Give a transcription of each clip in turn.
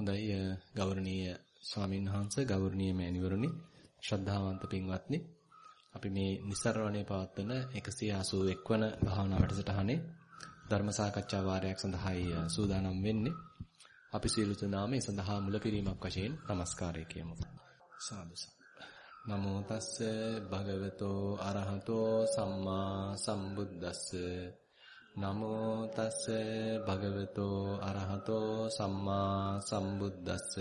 හොඳයි ගෞරවනීය ස්වාමීන් වහන්සේ ගෞරවනීය මෑණිවරුනි ශ්‍රද්ධාවන්ත පින්වත්නි. අපි මේ નિසරණේ පවත්වන 181 වන භාවනා වැඩසටහනේ ධර්ම සාකච්ඡා වාරයක් සඳහායි සූදානම් වෙන්නේ. අපි සියලු දෙනාම ඒ සඳහා මුලපිරීමක් වශයෙන් নমස්කාරය කියමු. සාදු. නමෝ තස්ස භගවතෝ අරහතෝ සම්මා සම්බුද්දස්ස. නමෝ තස්ස භගවතෝ අරහතෝ සම්මා සම්බුද්දස්ස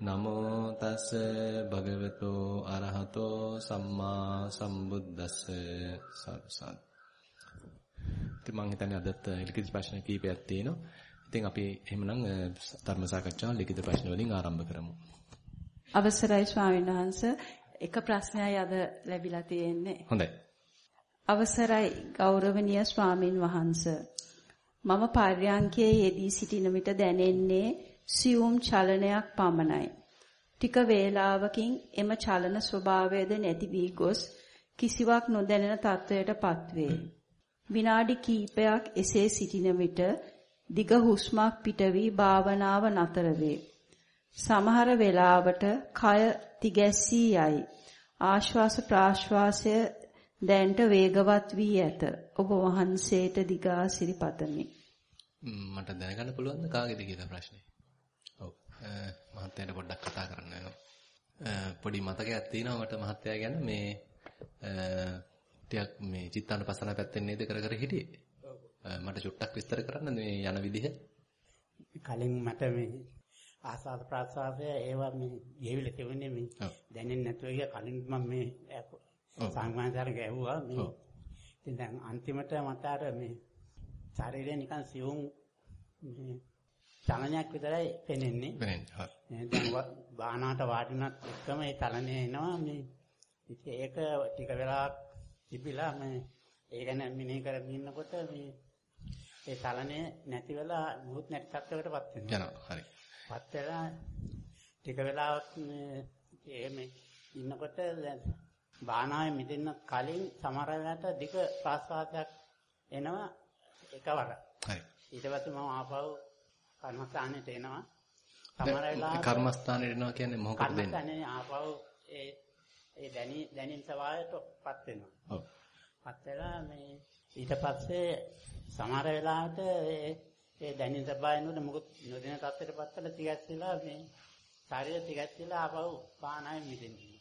නමෝ තස්ස භගවතෝ අරහතෝ සම්මා සම්බුද්දස්ස සාදු. ඉතින් මම හිතන්නේ අදත් ලිඛිත ප්‍රශ්න කීපයක් තියෙනවා. ඉතින් අපි එහෙමනම් ධර්ම සාකච්ඡාව ලිඛිත ප්‍රශ්න වලින් ආරම්භ කරමු. අවසරයි ස්වාමීන් වහන්සේ එක ප්‍රශ්නයයි අද ලැබිලා තියෙන්නේ. හොඳයි. අවසරයි ගෞරවනීය ස්වාමින් වහන්ස මම පාර්යාංකයේ යෙදී සිටින විට දැනෙන්නේ සියුම් චලනයක් පමණයි. ටික වේලාවකින් එම චලන ස්වභාවයද නැති වී ගොස් කිසිවක් නොදැනෙන තත්වයටපත් වේ. විනාඩි කිහිපයක් එසේ සිටින විට දිග හුස්මක් පිට වී භාවනාව නතර වේ. සමහර වෙලාවට කය තිගැස්සී යයි. ආශ්වාස ප්‍රාශ්වාසය දැන්ට වේගවත් වී ඇත. ඔබ වහන්සේට දිගාසිරි පතමි. මට දැනගන්න පුළුවන්ද කාගේද කියලා ප්‍රශ්නේ? ඔව්. මහත්තයාට පොඩ්ඩක් කතා කරන්න වෙනවා. පොඩි මතකයක් තියෙනවා මට මහත්තයා ගැන මේ ටිකක් මේ චිත්තානුපසන පැත්තෙන් නේද කර කර හිටියේ. මට චුට්ටක් විස්තර කරන්න මේ යන විදිහ. කලින් මට මේ ආසාද ප්‍රාසාදය ඒවා මේ ගෙවිලා තිබුණේ මේ දැනෙන්නේ නැතුව ගිය කලින් මම මේ සංගමන්තර ගැහුවා මේ ඉතින් දැන් අන්තිමට මට අර මේ ශරීරය නිකන් සියුම් මේ චලනයක් විතරයි. පෙනෙන්නේ. හරි. දැන් බාහනාට වාඩිනත් එක්කම ඒ චලනය එනවා මේ ඉතින් ඒක ටික වෙලාවක් තිබිලා මේ ඒ ගැන මිනේ කරගෙන ඉන්නකොට මේ ඒ චලනය නැති වෙලා මුහුත් නැති තත්ත්වයකටපත් වෙනවා. යනවා. හරි. පත් වෙලා ටික වෙලාවක් මේ මේ ඉන්නකොට බානාවේ මිදෙන්න කලින් සමහර වෙලාවට දිග ප්‍රාස්වාදයක් එනවා එකවර. හරි. ඊට පස්සේ මම ආපහු කර්මස්ථානෙට එනවා. සමහර වෙලාවට කර්මස්ථානෙට එනවා කියන්නේ මොකක්ද දෙන්නේ? කර්මස්ථානේ ආපහු ඒ ඒ දැනි දැනින් සවායටපත් වෙනවා. ඔව්. පත් වෙලා මේ ඊට පස්සේ සමහර වෙලාවට ඒ ඒ දැනින් සබායනොත් මොකද නොදෙන තත්ත්වයටපත් වෙලා තිගැස්සලා මේ ශරීරය තිගැස්සලා ආපහු පානාවේ මිදෙන්නේ.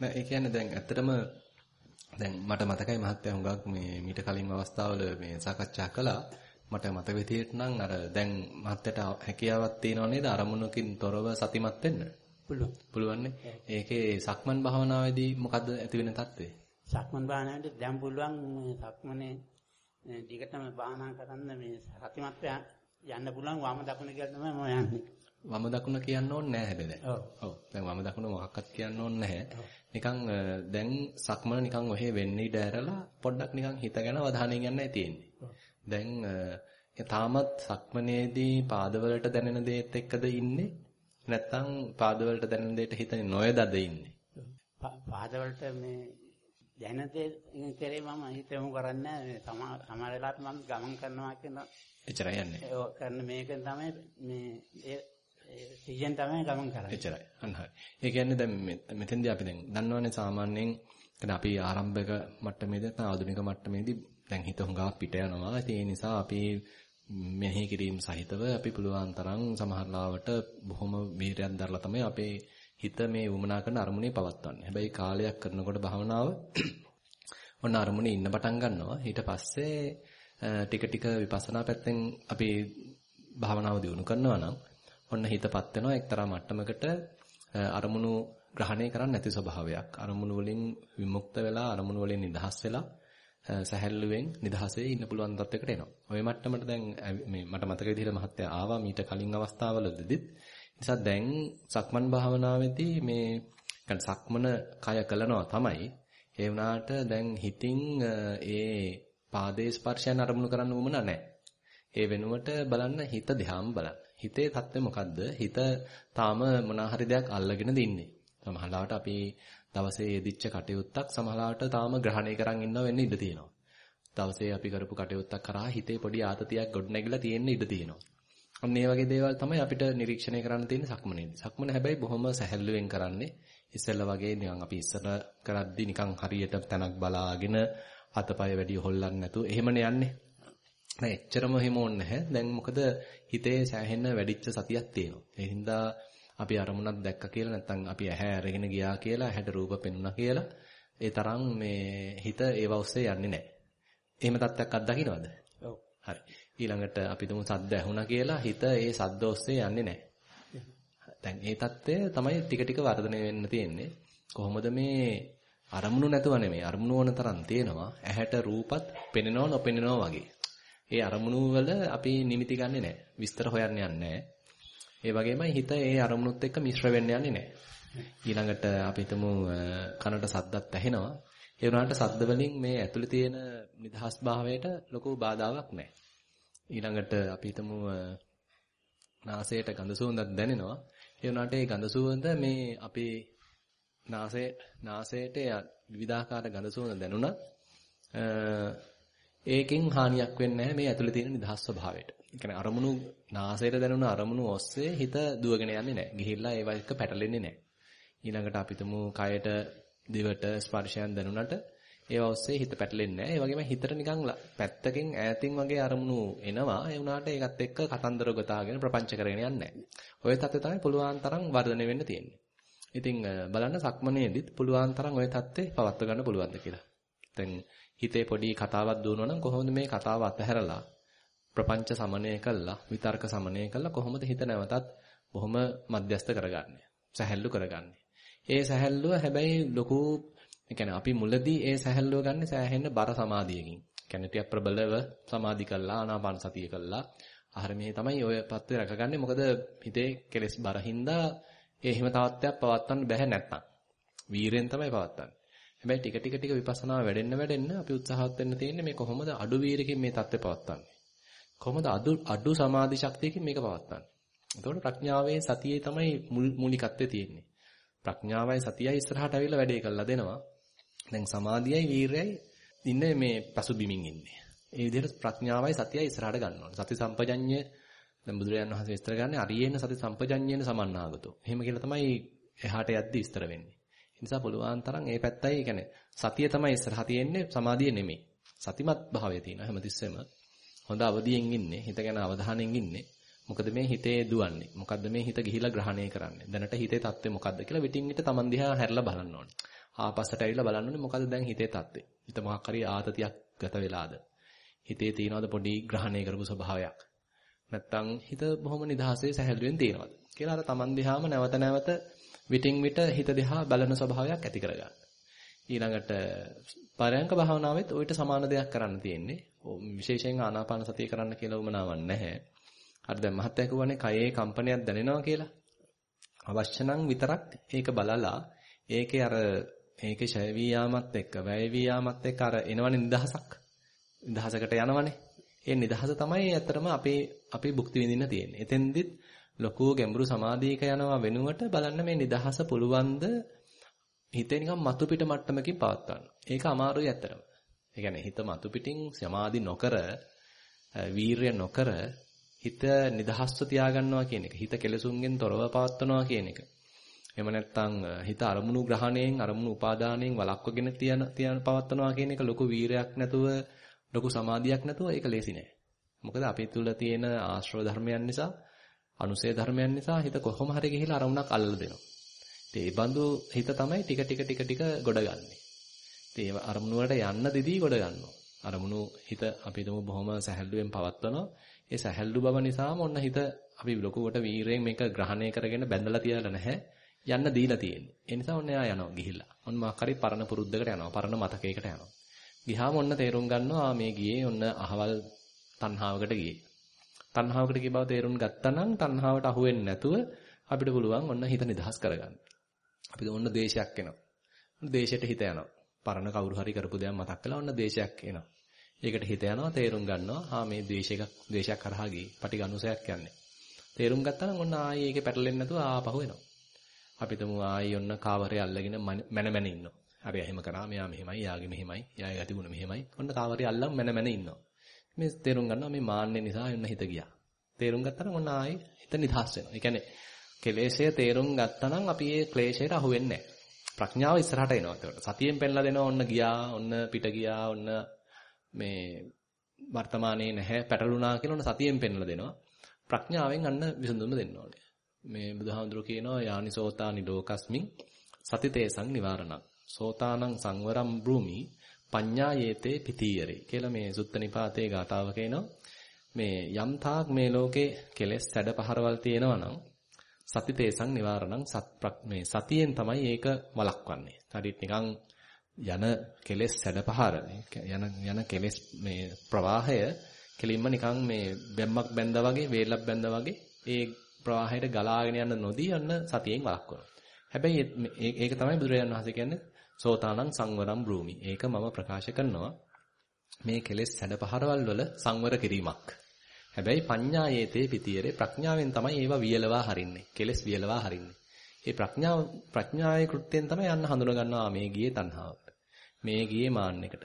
නෑ ඒ කියන්නේ දැන් ඇත්තටම දැන් මට මතකයි මහත්තයා හුඟක් මේ මීට කලින් අවස්ථාවල මේ සාකච්ඡා කළා. මට මතක විදිහට නම් අර දැන් මහත්තයට හැකියාවක් තියෙනව නේද අරමුණකින් තොරව සතිමත් වෙන්න? පුළුවන්. පුළුවන් ඒකේ සක්මන් භාවනාවේදී මොකද්ද ඇති වෙන තත්ත්වය? සක්මන් භාවනාවේදී දැන් පුළුවන් සක්මනේ දිගටම භාවනා කරන්න මේ සතිමත් යන්න පුළුවන් වම දකුණ කියලා තමයි මම යන්නේ. වම දකුණ කියන්න ඕනේ නැහැ හැබැයි දැන්. ඔව්. දැන් වම දකුණ මොකක්වත් කියන්න ඕනේ නැහැ. නිකන් දැන් සක්මන නිකන් ඔහෙ වෙන්නේ ඉඳ ඇරලා පොඩ්ඩක් නිකන් හිත ගැන අවධානය යන්නයි තියෙන්නේ. දැන් තාමත් සක්මනේදී පාදවලට දැනෙන දේත් එක්කද ඉන්නේ? නැත්නම් පාදවලට දැනෙන දේට හිත නොයදද ඉන්නේ? පාදවලට මේ දැනෙන දේ කෙරේ මම හිතමු කරන්නේ සමහර වෙලාවට මම ගමන් කරනවා කියන එච්චරයි යන්නේ. ඒ කරන මේකෙන් තමයි මේ ඒ සිහියෙන් තමයි ගමන් කරන්නේ. එච්චරයි. අන්න හරි. ඒ කියන්නේ දැන් මෙතෙන්දී අපි දැන් දන්නවනේ සාමාන්‍යයෙන් කියන්නේ අපි ආරම්භක මට්ටමේදී නැත්නම් ආධුනික මට්ටමේදී දැන් හිත හුඟා පිට යනවා. ඒ නිසා අපි මෙහි කිරීම සහිතව අපි පුළුවන් තරම් සමහරලාවට බොහොම වීරයක් දරලා තමයි අපේ හිත මේ වමනා කරන අරමුණේ පවත්වන්නේ. හැබැයි කාලයක් කරනකොට භාවනාව ඔන්න අරමුණේ ඉන්න පටන් ගන්නවා. ඊට පස්සේ ටික ටික විපස්සනා පැත්තෙන් අපි භාවනාව දියුණු කරනවා නම් ඔන්න හිතපත් වෙනවා එක්තරා මට්ටමකට අරමුණු ග්‍රහණය කරන්න නැති ස්වභාවයක්. අරමුණු වලින් විමුක්ත වෙලා අරමුණු වලින් නිදහස් වෙලා සැහැල්ලුවෙන් නිදහසේ ඉන්න පුළුවන් තත්යකට එනවා. ওই මට්ටමට දැන් මේ මට මතක විදිහට මහත්තයා ආවා මීට කලින් අවස්ථාවලදීත්. නිසා දැන් සක්මන් භාවනාවේදී මේ يعني සක්මන කය කළනවා තමයි. ඒ වුණාට දැන් හිතින් ඒ පාදයේ ස්පර්ශයන් අරමුණු කරන්න උවමන නැහැ. ඒ වෙනුවට බලන්න හිත දිහාම බලන්න. හිතේ தත්ත්වය මොකද්ද? හිත තාම මොනා හරි දෙයක් අල්ලගෙනද ඉන්නේ. සමහරවිට අපි දවසේ යෙදිච්ච කටයුත්තක් සමහරවිට තාම ග්‍රහණය කරන් ඉන්නව වෙන්න ඉඩ තියෙනවා. දවසේ අපි කරපු කටයුත්තක් කරා හිතේ පොඩි ආතතියක් ගොඩනැගිලා තියෙන්න ඉඩ තියෙනවා. අන්න ඒ වගේ දේවල් තමයි අපිට නිරීක්ෂණය කරන්න තියෙන්නේ සක්මනේදී. සක්මන හැබැයි බොහොම සැහැල්ලුවෙන් කරන්නේ. ඉස්සෙල්ලා වගේ නිකන් අපි ඉස්සර කරද්දි නිකන් හරියට තැනක් බලාගෙන අතපය වැඩි හොල්ලන්නේ නැතුව එහෙමනේ යන්නේ. දැන් එච්චරම හිම ඕනේ නැහැ. දැන් මොකද හිතේ සෑහෙන වැඩිච්ච සතියක් තියෙනවා. ඒ හින්දා අපි අරමුණක් දැක්ක කියලා නැත්නම් අපි ඇහැ අරගෙන ගියා කියලා ඇහැට රූප පෙනුණා කියලා ඒ තරම් මේ හිත ඒව ඔස්සේ යන්නේ නැහැ. එහෙම තත්ත්වයක් අත්දකින්නවද? ඔව්. හරි. ඊළඟට අපි තුමු සද්ද ඇහුණා කියලා හිත ඒ සද්ද ඔස්සේ යන්නේ නැහැ. දැන් ඒ தත්ත්වය තමයි ටික ටික වර්ධනය වෙන්න තියෙන්නේ. කොහොමද මේ අරමුණු නැතුව නෙමෙයි අරමුණු වන තරම් තියෙනවා. ඇහැට රූපත් පෙනෙනව නොපෙනෙනව වගේ. ඒ අරමුණු වල අපි නිමිති ගන්නෙ නැහැ. විස්තර හොයන්න යන්නේ නැහැ. ඒ වගේමයි හිත ඒ අරමුණුත් එක්ක මිශ්‍ර වෙන්න යන්නේ නැහැ. ඊළඟට අපි හිතමු කනට සද්දත් ඇහෙනවා. ඒ වුණාට සද්ද වලින් මේ ඇතුලේ තියෙන නිදහස් භාවයට ලොකු බාධාවක් නැහැ. ඊළඟට අපි හිතමු නාසයට ගඳ සුවඳක් දැනෙනවා. ඒ වුණාට ඒ ගඳ සුවඳ මේ අපේ නාසයේ නාසයට විවිධාකාර ගඳ සුවඳ දැනුණත් ඒකෙන් හානියක් වෙන්නේ නැහැ මේ ඇතුලේ තියෙන නිදහස් ස්වභාවයට. ඒ කියන්නේ අරමුණු නාසයට දැනුන අරමුණු ඔස්සේ හිත දුවගෙන යන්නේ නැහැ. ගිහිල්ලා ඒව එක්ක පැටලෙන්නේ නැහැ. ඊළඟට අපිටම කයට දිවට ස්පර්ශයන් දැනුණාට ඒව ඔස්සේ හිත පැටලෙන්නේ නැහැ. ඒ වගේම හිතට නිකන් පැත්තකින් ඈතින් වගේ අරමුණු එනවා. ඒ වුණාට ඒකත් එක්ක කතන්දර ගොතාගෙන ප්‍රපංච කරගෙන යන්නේ ඔය தත්ත්වය තමයි පුළුවන් තරම් වර්ධනය වෙන්න තියෙන්නේ. ඉතින් බලන්න සක්මනේදිත් පුළුවන් තරම් ওই தත්ත්වේ පවත්ව ගන්න පුළුවන්ද කියලා. දැන් හිතේ පොඩි කතාවක් දුවනවා නම් කොහොමද මේ කතාව අතහැරලා ප්‍රපංච සමනය කළා විතර්ක සමනය කළා කොහොමද හිත නැවතත් බොහොම මධ්‍යස්ත කරගන්නේ සැහැල්ලු කරගන්නේ ඒ සැහැල්ලුව හැබැයි ලොකු يعني අපි මුලදී ඒ සැහැල්ලුව ගන්න සෑහෙන්න බර සමාධියකින් කියන්නේ ටික ප්‍රබලව සමාධි කළා ආනාපාන සතිය කළා ආහාර මේ තමයි ඔය පත්‍ය රැකගන්නේ මොකද හිතේ කෙලස් බරින්දා ඒ හිම තවත්වයක් පවත්වන්න බැහැ නැත්තම් වීරෙන් තමයි පවත්වන්නේ හැබැයි ටික ටික ටික විපස්සනා වැඩෙන්න වැඩෙන්න අපි උත්සාහවත් වෙන්න තියෙන්නේ මේ කොහොමද අඩු වීරකින් මේ தත්ත්වය පවත්වන්නේ. කොහොමද අඩු අඩු සමාධි ශක්තියකින් මේක පවත්වන්නේ. එතකොට ප්‍රඥාවේ සතියේ තමයි මූලිකත්වය තියෙන්නේ. ප්‍රඥාවයි සතියයි ඉස්සරහට ඇවිල්ලා වැඩේ කළා දෙනවා. දැන් සමාධියයි වීරයයි ඉන්නේ මේ පසුබිමින් ඉන්නේ. ඒ විදිහට ප්‍රඥාවයි සතියයි ඉස්සරහට ගන්න ඕනේ. සති සම්පජඤ්ඤය දැන් බුදුරජාණන් වහන්සේ විස්තර කරන්නේ අරියේන සති සම්පජඤ්ඤේන සමන්නාගතෝ. එහෙම කියලා තමයි එහාට යද්දි විස්තර වෙන්නේ. ඒ නිසා පුළුවන් තරම් ඒ පැත්තයි يعني සතිය තමයි ඉස්සරහ තියෙන්නේ සමාධිය නෙමෙයි. සතිමත් භාවය තියෙන හැමතිස්සෙම හොඳ අවදියෙන් ඉන්නේ, හිත ගැන අවධානයෙන් ඉන්නේ. මොකද මේ හිතේ දුවන්නේ? මොකද්ද මේ හිත ගිහිලා ග්‍රහණය කරන්නේ? දැනට හිතේ தත්ත්වය මොකද්ද කියලා විටින් විට Taman දිහා හැරලා බලන්න ඕනේ. ආපස්සට ඇවිල්ලා බලන්න ඕනේ මොකද්ද දැන් හිතේ தත්ත්වය? හිත මොකක් හරි ආතතියක් ගත වෙලාද? හිතේ තියනවද පොඩි ග්‍රහණය කරපු ස්වභාවයක්? නැත්තම් හිත බොහොම නිදහසේ සැහැල්ලුවෙන් තියනවද? කියලා අර Taman දිහාම නැවත නැවත විටින් විට හිත දිහා බලන ස්වභාවයක් ඇති කරගන්න. ඊළඟට පරයන්ක භාවනාවෙත් ඔయిత සමාන දෙයක් කරන්න තියෙන්නේ. විශේෂයෙන් ආනාපාන සතිය කරන්න කියලා උමනාවක් නැහැ. හරි දැන් මහත්ය කියවනේ කයේ කම්පනයක් දැනෙනවා කියලා. අවශ්‍ය නම් විතරක් ඒක බලලා ඒකේ අර ඒකේ ඡය වීයාමත් එක්ක වැය වීයාමත් එක්ක අර එනවනේ නිදහසක්. නිදහසකට යනවනේ. ඒ නිදහස තමයි ඇත්තටම අපේ අපේ භුක්ති විඳින්න තියෙන්නේ. එතෙන්දිත් ලොකු ගැඹුරු සමාධියක යනවා වෙනුවට බලන්න මේ නිදහස පුළුවන්ද හිතේ නිකන් මතු පිට මට්ටමකින් පවත්වන්න. ඒක අමාරුයි ඇත්තටම. ඒ කියන්නේ හිත මතු පිටින් සමාධි නොකර වීරය නොකර හිත නිදහස්ව තියාගන්නවා කියන එක. හිත කෙලසුන්ගෙන් තොරව පවත්වනවා කියන එක. එහෙම නැත්නම් හිත අරමුණු ග්‍රහණයෙන් අරමුණු උපාදානයෙන් වළක්වගෙන තියන තියන පවත්වනවා කියන එක ලොකු වීරයක් නැතුව ලොකු සමාධියක් නැතුව ඒක ලේසි නෑ. මොකද අපි තුල තියෙන ආශ්‍රව ධර්මයන් නිසා අනුසය ධර්මයන් නිසා හිත කොහොම හරි ගිහිලා අරමුණක් අල්ලලා දෙනවා. ඉතින් ඒ බඳු හිත තමයි ටික ටික ටික ටික ගොඩගන්නේ. ඉතින් ඒ අරමුණු වලට යන්න දිදී ගොඩ ගන්නවා. අරමුණු හිත අපි හිතමු බොහොම සැහැල්ලුවෙන් පවත්වනවා. ඒ සැහැල්ලු බව නිසාම ඔන්න හිත අපි ලොකුවට වීරයෙන් මේක ග්‍රහණය කරගෙන බැඳලා තියලා නැහැ. යන්න දීලා තියෙන්නේ. ඒ නිසා ඔන්න එයා යනවා ගිහිල්ලා. ඔන්න මාක් හරි පරණ පුරුද්දකට යනවා. පරණ මතකයකට යනවා. ගියාම ඔන්න තේරුම් ගන්නවා මේ ගියේ ඔන්න අහවල් තණ්හාවකට ගියේ. තණ්හාවකට කී බව තේරුම් ගත්තා නම් තණ්හාවට අහු වෙන්නේ නැතුව අපිට පුළුවන් ඔන්න හිත නිදහස් කරගන්න. අපිට ඔන්න දේශයක් එනවා. ඔන්න දේශයට හිත යනවා. පරණ කවුරු හරි කරපු දෙයක් මතක් කළා ඔන්න දේශයක් එනවා. ඒකට හිත යනවා තේරුම් ගන්නවා. ආ මේ ද්වේෂයක ද්වේෂයක් කරහා ගියේ. පටිඝනුසයක් යන්නේ. තේරුම් ගත්තා නම් ඔන්න ආයේ ඒකේ පැටලෙන්නේ නැතුව ආපහු එනවා. අපි තුමු ආයේ ඔන්න කාවරේ අල්ලගෙන මැන මැන ඉන්නවා. හරි එහෙම කරා මෙයා මෙහෙමයි, යාගේ මෙහෙමයි, යාගේ ගතිගුණ මෙහෙමයි. ඔන්න කාවරේ අල්ලන් මැන මැන ඉන්නවා. මේ තේරුම් ගන්නවා මේ මාන්නේ නිසා යන්න හිත ගියා. තේරුම් ගත්තා නම් ඔන්න ආයි හිත නිදහස් වෙනවා. ඒ කියන්නේ කෙලෙෂය තේරුම් ගත්තා නම් අපි ඒ ක්ලේශයට අහු වෙන්නේ නැහැ. ප්‍රඥාව ඉස්සරහට එනවා එතකොට. සතියෙන් පෙන්ලා දෙනවා ඔන්න ගියා, ඔන්න පිට ගියා, ඔන්න මේ වර්තමානයේ නැහැ පැටලුණා කියලා ඔන්න සතියෙන් පෙන්ලා දෙනවා. ප්‍රඥාවෙන් අන්න විසඳුම දෙන්න ඕනේ. මේ බුදුහාමුදුරු කියනවා යානිසෝතානි ලෝකස්මින් සතිතේසං නිවාරණං. සෝතානං සංවරම් බ්‍රූමි පඤ්ඤායේතේ පිතීයරේ කියලා මේ සුත්ත නිපාතේ ගාතාව කියනවා. මේ යම් තාක් මේ ලෝකේ කෙලෙස් සැඩ පහරවල් තියෙනවා නම් සතිතේසං නිවාරණං සත් මේ සතියෙන් තමයි ඒක වළක්වන්නේ. හරියට නිකන් යන කෙලෙස් සැඩපහර යන යන කෙලෙස් මේ ප්‍රවාහය කෙලින්ම නිකන් මේ බැම්මක් බැඳා වගේ වේලක් බැඳා වගේ ඒ ප්‍රවාහයට ගලාගෙන යන නොදී යන සතියෙන් වළක්වනවා. හැබැයි ඒක තමයි බුදුරජාණන් වහන්සේ කියන්නේ සෝතානං සංවරම් බ්‍රූමි. ඒක මම ප්‍රකාශ කරනවා මේ කෙලෙස් සැඩපහරවල් වල සංවර කිරීමක්. හැබැයි පඤ්ඤායේතේ පිටියරේ ප්‍රඥාවෙන් තමයි ඒවා වියලවා හරින්නේ. කෙලෙස් වියලවා හරින්නේ. මේ ප්‍රඥාව ප්‍රඥාවේ කෘත්‍යයෙන් තමයි යන්න හඳුන ගන්නවා මේ ගියේ තණ්හාවට. මේ ගියේ මාන්නයකට.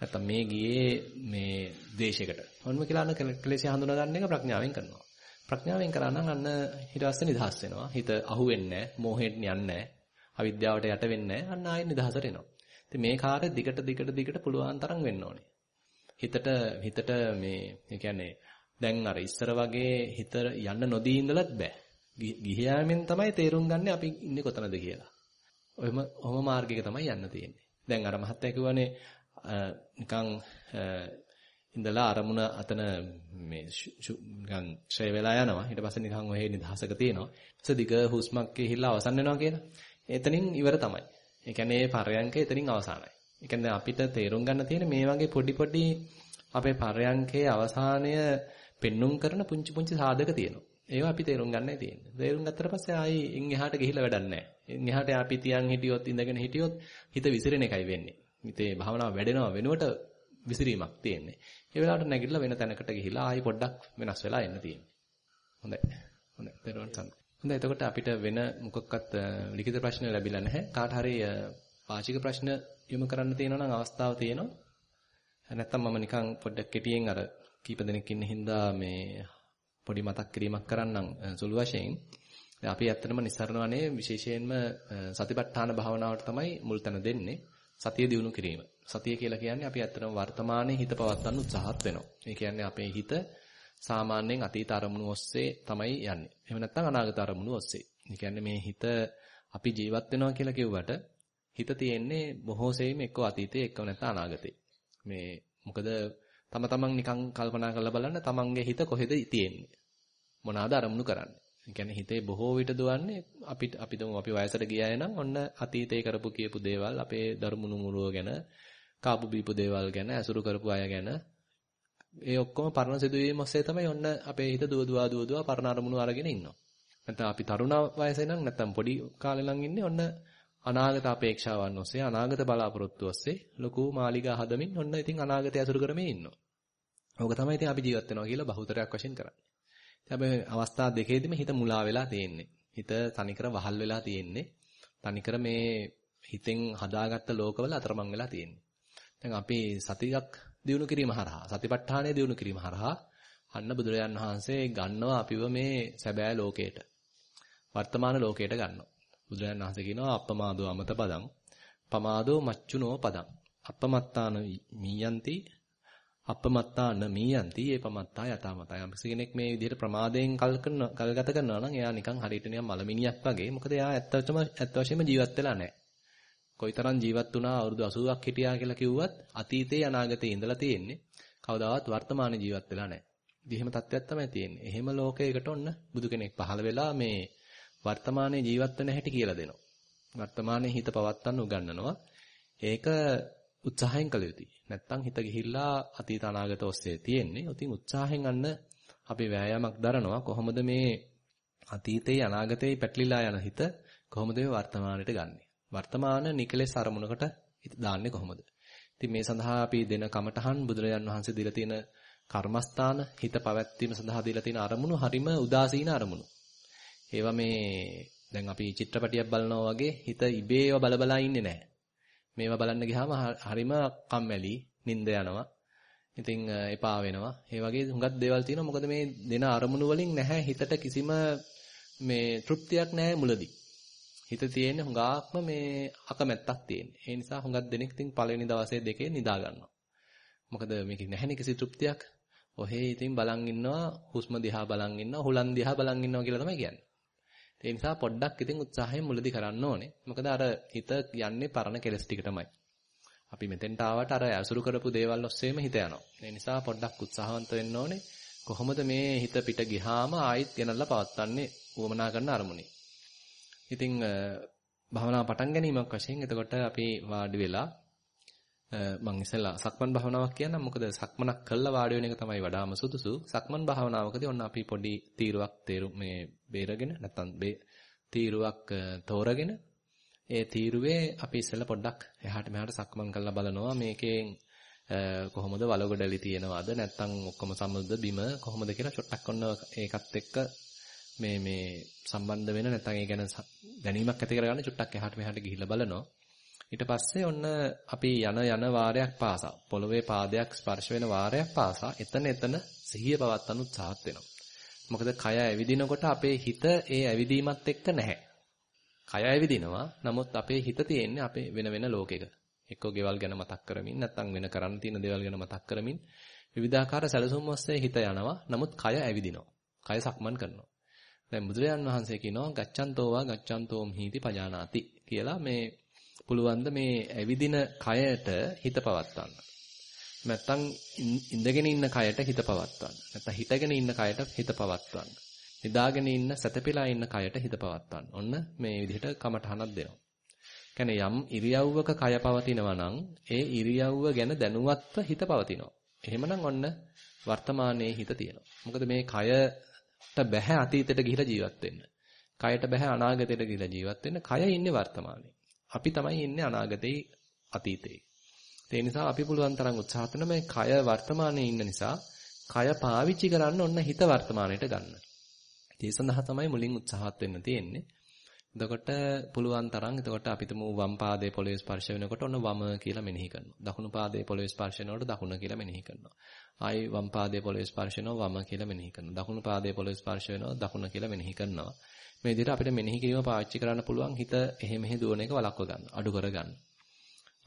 නැත්තම් මේ ගියේ මේ ද්වේෂයකට. ඔන්ම කියලා අන්න කෙලෙස් හඳුනා ගන්න එක ප්‍රඥාවෙන් කරනවා. ප්‍රඥාවෙන් කරා නම් අන්න ඊට පස්සේ නිදහස් වෙනවා. හිත අහුවෙන්නේ නැහැ, මෝහයෙන් යන්නේ නැහැ, අවිද්‍යාවට යට වෙන්නේ නැහැ. අන්න ආයෙ නිදහසට එනවා. ඉතින් මේ කාර්ය දිගට දිගට දිගට පුළුවන් තරම් වෙන්න ඕනේ. හිතට හිතට මේ ඒ කියන්නේ දැන් අර ඉස්සර වගේ හිත යන්න නොදී ඉඳලත් බෑ. ගිහියාමෙන් තමයි තේරුම් ගන්න අපි ඉන්නේ කොතනද කියලා. ඔහම ඔහම මාර්ගයක තමයි යන්න තියෙන්නේ. දැන් අර මහත්තයා කිව්වනේ නිකන් ඉඳලා අරමුණ අතන මේ නිකන් ඡය වෙලා යනවා. ඊට පස්සේ නිකන් ඔහේ නිදහසක තියෙනවා. ඊට දිග හුස්මක් ගිහිල්ලා අවසන් වෙනවා කියලා. එතනින් ඉවර තමයි. ඒ කියන්නේ මේ පරයන්කේ එතනින් අවසానයි. ඒ කියන්නේ අපිට තේරුම් ගන්න තියෙන මේ වගේ පොඩි පොඩි අපේ පරයන්කේ අවසානය පෙන්눔 කරන පුංචි පුංචි සාධක තියෙනවා. ඒවා අපි තේරුම් ගන්නයි තියෙන්නේ. තේරුම් ගත්තට පස්සේ ආයි ඉන් එහාට ගිහිල්ලා වැඩක් නැහැ. ඉන් එහාට අපි තියන් හිටියොත් ඉඳගෙන හිටියොත් හිත විසිරෙන එකයි වෙන්නේ. හිතේ භාවනාව වැඩෙනවා වෙනුවට විසිරීමක් තියෙන්නේ. ඒ වෙලාවට නැගිටලා වෙන තැනකට ගිහිලා ආයි පොඩ්ඩක් වෙනස් වෙලා එන්න තියෙන්නේ. හොඳයි. හොඳයි. තේරුම් ගන්න. හොඳයි. එතකොට අපිට වෙන මොකක්වත් ලිඛිත ප්‍රශ්න ලැබිලා නැහැ. කාට හරි වාචික ප්‍රශ්න යොමු කරන්න තියෙනවා නම් අවස්ථාව තියෙනවා. නැත්තම් මම නිකන් පොඩ්ඩක් කෙටියෙන් අර කීප දෙනෙක් ඉන්න හින්දා මේ පොඩි මතක් කිරීමක් කරන්නම් සුළු වශයෙන්. අපි ඇත්තටම නිස්සරණවනේ විශේෂයෙන්ම සතිපට්ඨාන භාවනාවට තමයි මුල් තැන දෙන්නේ. සතිය දිනු කිරීම. සතිය කියලා කියන්නේ අපි ඇත්තටම වර්තමානයේ හිත පවත්වන්න උත්සාහත් වෙනවා. ඒ කියන්නේ අපේ හිත සාමාන්‍යයෙන් අතීත අරමුණු ඔස්සේ තමයි යන්නේ. එහෙම නැත්නම් අනාගත අරමුණු ඔස්සේ. ඒ කියන්නේ මේ හිත අපි ජීවත් වෙනවා කියලා කිව්වට හිත තියෙන්නේ බොහෝ සෙයින් එක්ක අතීතේ එක්ක නැත්නම් අනාගතේ. මේ මොකද තම තමන් නිකන් කල්පනා කරලා බලන්න තමන්ගේ හිත කොහෙද තියෙන්නේ? මොනවාද අරමුණු කරන්නේ? ඒ කියන්නේ හිතේ බොහෝ විට දුවන්නේ අපි අපි තුමු අපි වයසට ගියා නම් ඔන්න අතීතේ කරපු කියපු දේවල් අපේ දරුමුණු මුරුව ගැන කාපු බීපු දේවල් ගැන ඇසුරු කරපු අය ගැන ඒ ඔක්කොම පරණ සිදුවීම් ඔස්සේ තමයි ඔන්න අපේ හිත දුව දුව දුව දුව පරණ අරමුණු අරගෙන ඉන්නවා. නැත්නම් අපි තරුණ වයසේ නම් නැත්නම් පොඩි කාලේ නම් ඉන්නේ ඔන්න අනාගත අපේක්ෂාවන් ඔස්සේ අනාගත බලාපොරොත්තු ඔස්සේ ලොකු මාලිගා හදමින් ඔන්න ඉතින් අනාගතය අසුරු කරමින් ඉන්නවා. ඕක තමයි ඉතින් අපි ජීවත් වෙනවා කියලා බහුතරයක් වශයෙන් කරන්නේ. හැබැයි අවස්ථා දෙකේදීම හිත මුලා වෙලා තියෙන්නේ. හිත තනිකර වහල් වෙලා තියෙන්නේ. තනිකර මේ හිතෙන් හදාගත්ත ලෝකවල අතරමං වෙලා තියෙන්නේ. දැන් අපි සතියක් දිනු කිරීම හරහා සතිපට්ඨානය දිනු කිරීම හරහා අන්න බුදුරජාන් වහන්සේ ගන්නවා අපිව මේ සැබෑ ලෝකයට. වර්තමාන ලෝකයට ගන්නවා. බුදුරජාන් වහන්සේ කියනවා අප්පමාදෝ අමත පදං පමාදෝ මච්චුනෝ පදං අප්පමත්තාන මීයන්ති අපමත්තාන මීයන්ති ඒ පමත්තා යතාමතා යම් කෙනෙක් මේ විදිහට ප්‍රමාදයෙන් කල් කරන කල් ගත කරනවා නම් එයා නිකන් හරියට නිකන් මලමිනියක් වගේ මොකද එයා ඇත්තටම ඇත්ත වශයෙන්ම ජීවත් වෙලා නැහැ කොයිතරම් ජීවත් වුණා අවුරුදු 80ක් හිටියා කියලා කිව්වත් අතීතේ අනාගතේ ඉඳලා තියෙන්නේ කවදාවත් වර්තමානයේ ජීවත් වෙලා නැහැ ඉතින් එහෙම තත්ත්වයක් තමයි තියෙන්නේ එහෙම ලෝකයකට ඔන්න බුදු කෙනෙක් පහළ වෙලා මේ වර්තමානයේ ජීවත් වෙන හැටි කියලා දෙනවා වර්තමානයේ හිත පවත්වන්න උගන්වනවා ඒක උත්සාහයෙන් කළ යුතුයි. නැත්තම් හිත ගිහිල්ලා අතීත අනාගත ඔස්සේ තියෙන්නේ. ඉතින් උත්සාහයෙන් අන්න අපි වෑයමක් දරනවා කොහොමද මේ අතීතේ අනාගතේ පැටලිලා යන හිත කොහොමද මේ වර්තමානයට ගන්නෙ? වර්තමාන නිකලෙස් අරමුණකට හිත දාන්නේ කොහොමද? ඉතින් මේ සඳහා අපි දෙන කමඨහන් බුදුරජාන් වහන්සේ දීලා තියෙන කර්මස්ථාන හිත පැවැත්වීම සඳහා දීලා තියෙන අරමුණු හරිම උදාසීන අරමුණු. ඒවා මේ දැන් අපි චිත්‍රපටියක් බලනවා වගේ හිත ඉබේව බලබලා ඉන්නේ නැහැ. මේවා බලන්න ගියාම හරිම කම්මැලි, නිින්ද යනවා. ඉතින් එපා වෙනවා. ඒ වගේ හුඟක් දේවල් තියෙනවා. මොකද මේ දෙන අරමුණු වලින් නැහැ හිතට කිසිම මේ තෘප්තියක් නැහැ මුලදී. හිත තියෙන්නේ හුඟක්ම මේ අකමැත්තක් තියෙන්නේ. ඒ නිසා හුඟක් දෙනෙක් ඉතින් පළවෙනි දවසේ දෙකේ නිදා ගන්නවා. මොකද මේක නැහැනේ කිසි තෘප්තියක්. ඔහේ ඉතින් බලන් ඉන්නවා හුස්ම දිහා බලන් ඉන්නවා හුලන් දිහා බලන් ඉන්නවා කියලා තමයි කියන්නේ. ඒ නිසා පොඩ්ඩක් ඉතින් උත්සාහයෙන් මුලදී කරන්න ඕනේ. මොකද අර හිත යන්නේ පරණ කෙලස් ටිකටමයි. අපි මෙතෙන්ට ආවට අර අසුරු කරපු දේවල් ඔස්සේම හිත යනවා. ඒ නිසා පොඩ්ඩක් උත්සාහවන්ත වෙන්න ඕනේ. කොහොමද මේ හිත පිට ගිහාම ආයෙත් ගෙනල්ලා පවත්වන්නේ උවමනා කරන අරමුණේ. ඉතින් භාවනාව පටන් ගැනීමක් වශයෙන් එතකොට අපි වාඩි වෙලා මම ඉස්සෙල්ලා සක්මන් භාවනාවක් කියන්නම්. මොකද සක්මනක් කළා වාඩි වෙන එක තමයි වඩාම සුදුසු. සක්මන් භාවනාවකදී ඔන්න අපි පොඩි තීරුවක් තේරු මේ බේරගෙන නැත්තම් තීරුවක් තෝරගෙන ඒ තීරුවේ අපි ඉස්සෙල්ලා පොඩ්ඩක් එහාට මෙහාට සක්මන් කරලා බලනවා. මේකෙන් කොහොමද වලගොඩලි තියෙනවද? නැත්තම් ඔක්කොම සම්මුද බිම කොහොමද කියලා චොට්ටක් ඔන්න ඒකත් එක්ක මේ මේ සම්බන්ධ වෙන නැත්තම් ඒ ගැන දැනීමක් ඇති කරගන්න චුට්ටක් එහාට මෙහාට ගිහිල්ලා බලනවා. ඊට පස්සේ ඔන්න අපි යන යන වාරයක් පාසා පොළවේ පාදයක් ස්පර්ශ වෙන වාරයක් පාසා එතන එතන සිහිය පවත්වන්න උත්සාහත් වෙනවා. මොකද කය ඇවිදිනකොට අපේ හිත ඒ ඇවිදීමත් එක්ක නැහැ. කය ඇවිදිනවා. නමුත් අපේ හිත තියෙන්නේ අපේ වෙන වෙන ලෝකෙක. එක්කෝ ගෙවල් ගැන මතක් කරමින් නැත්නම් වෙන කරන්න තියෙන දේවල් ගැන මතක් කරමින් විවිධාකාර සැලසුම් ඔස්සේ හිත යනවා. නමුත් කය ඇවිදිනවා. කය සක්මන් කරනවා. දැන් බුදුරජාන් වහන්සේ කියනවා ගච්ඡන්තෝ වා ගච්ඡන්තෝම් හීති පජානාති කියලා මේ පුළුවන් මේ ඇවිදින කයට හිත පවත්වන්න. නැත්තම් ඉඳගෙන ඉන්න කයට හිත පවත්වන්න. නැත්තම් හිටගෙන ඉන්න කයට හිත පවත්වන්න. නිදාගෙන ඉන්න සැතපීලා ඉන්න කයට හිත පවත්වන්න. ඔන්න මේ විදිහට කමටහනක් දෙනවා. කියන්නේ යම් ඉරියව්වක කය පවතිනවා නම් ඒ ඉරියව්ව ගැන දැනුවත්ව හිත පවතිනවා. එහෙමනම් ඔන්න වර්තමානයේ හිත තියෙනවා. මොකද මේ කය බැහැ අතීතයට ගිහිලා ජීවත් වෙන්න. කයට බැහැ අනාගතයට ගිහිලා ජීවත් වෙන්න. කය ඉන්නේ වර්තමානයේ. අපි තමයි ඉන්නේ අනාගතේ අතීතේ. ඒ නිසා අපි පුළුවන් තරම් උත්සාහ කරන මේ කය වර්තමානයේ ඉන්න නිසා කය පාවිච්චි කරන්න ඔන්න හිත වර්තමානයට ගන්න. ඒ සඳහා තමයි මුලින් උත්සාහත් වෙන්න තියෙන්නේ. එතකොට පුළුවන් තරම් එතකොට අපි තුමු වම් පාදයේ පොළවේ ස්පර්ශ වෙනකොට ඔන්න වම කියලා මෙනෙහි කරනවා. දකුණු පාදයේ පොළවේ ස්පර්ශ වෙනකොට දකුණ කියලා මෙනෙහි කරනවා. ආයි වම් පාදයේ පොළවේ ස්පර්ශ වෙනවා වම කියලා මෙනෙහි කරනවා. දකුණු පාදයේ පොළවේ ස්පර්ශ වෙනවා දකුණ කියලා මෙනෙහි කරනවා. මේ විදිහට අපිට මෙනෙහි කිරීම පාවිච්චි කරන්න පුළුවන් හිත එහෙ මෙහෙ දුවන එක වළක්ව ගන්න. අඩු කර ගන්න.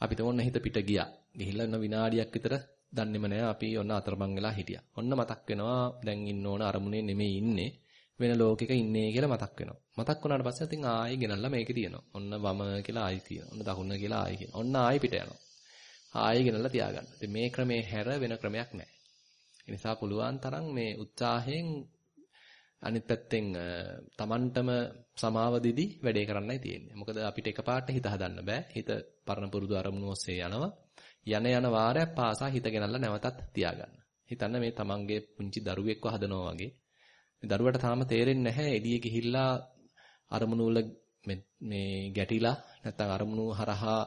අපිට ඔන්න හිත පිට ගියා. ගිහිල්ලා ඔන්න විනාඩියක් විතර දන්නේම නැහැ අපි ඔන්න අතරමං වෙලා හිටියා. ඔන්න මතක් වෙනවා දැන් ඉන්න ඕන අරමුණේ නෙමෙයි ඉන්නේ. වෙන ලෝකෙක ඉන්නේ කියලා මතක් වෙනවා. මතක් වුණාට පස්සේ ඉතින් ආයෙ ගෙනල්ලා මේකේ තියෙනවා. ඔන්න වම කියලා ආයෙ තියෙනවා. ඔන්න දකුණ කියලා ආයෙ කියනවා. ඔන්න ආයෙ පිට යනවා. ආයෙ ගෙනල්ලා තියාගන්න. ඉතින් මේ ක්‍රමේ හැර වෙන ක්‍රමයක් නැහැ. ඒ නිසා පුළුවන් තරම් මේ උත්සාහයෙන් අනිත් පැත්තෙන් Tamanටම සමාව දීදී වැඩේ කරන්නයි තියෙන්නේ. මොකද අපිට එකපාරට හිත හදන්න බෑ. හිත පරණ පුරුදු අරමුණු ඔස්සේ යනවා. යන යන වාරයක් පාසා හිත ගෙනල්ලා නැවතත් තියාගන්න. හිතන්න මේ Tamanගේ පුංචි දරුවෙක්ව හදනවා වගේ. මේ දරුවට තාම තේරෙන්නේ නැහැ එළියේ ගිහිල්ලා අරමුණු වල මේ ගැටිලා නැත්නම් අරමුණු හරහා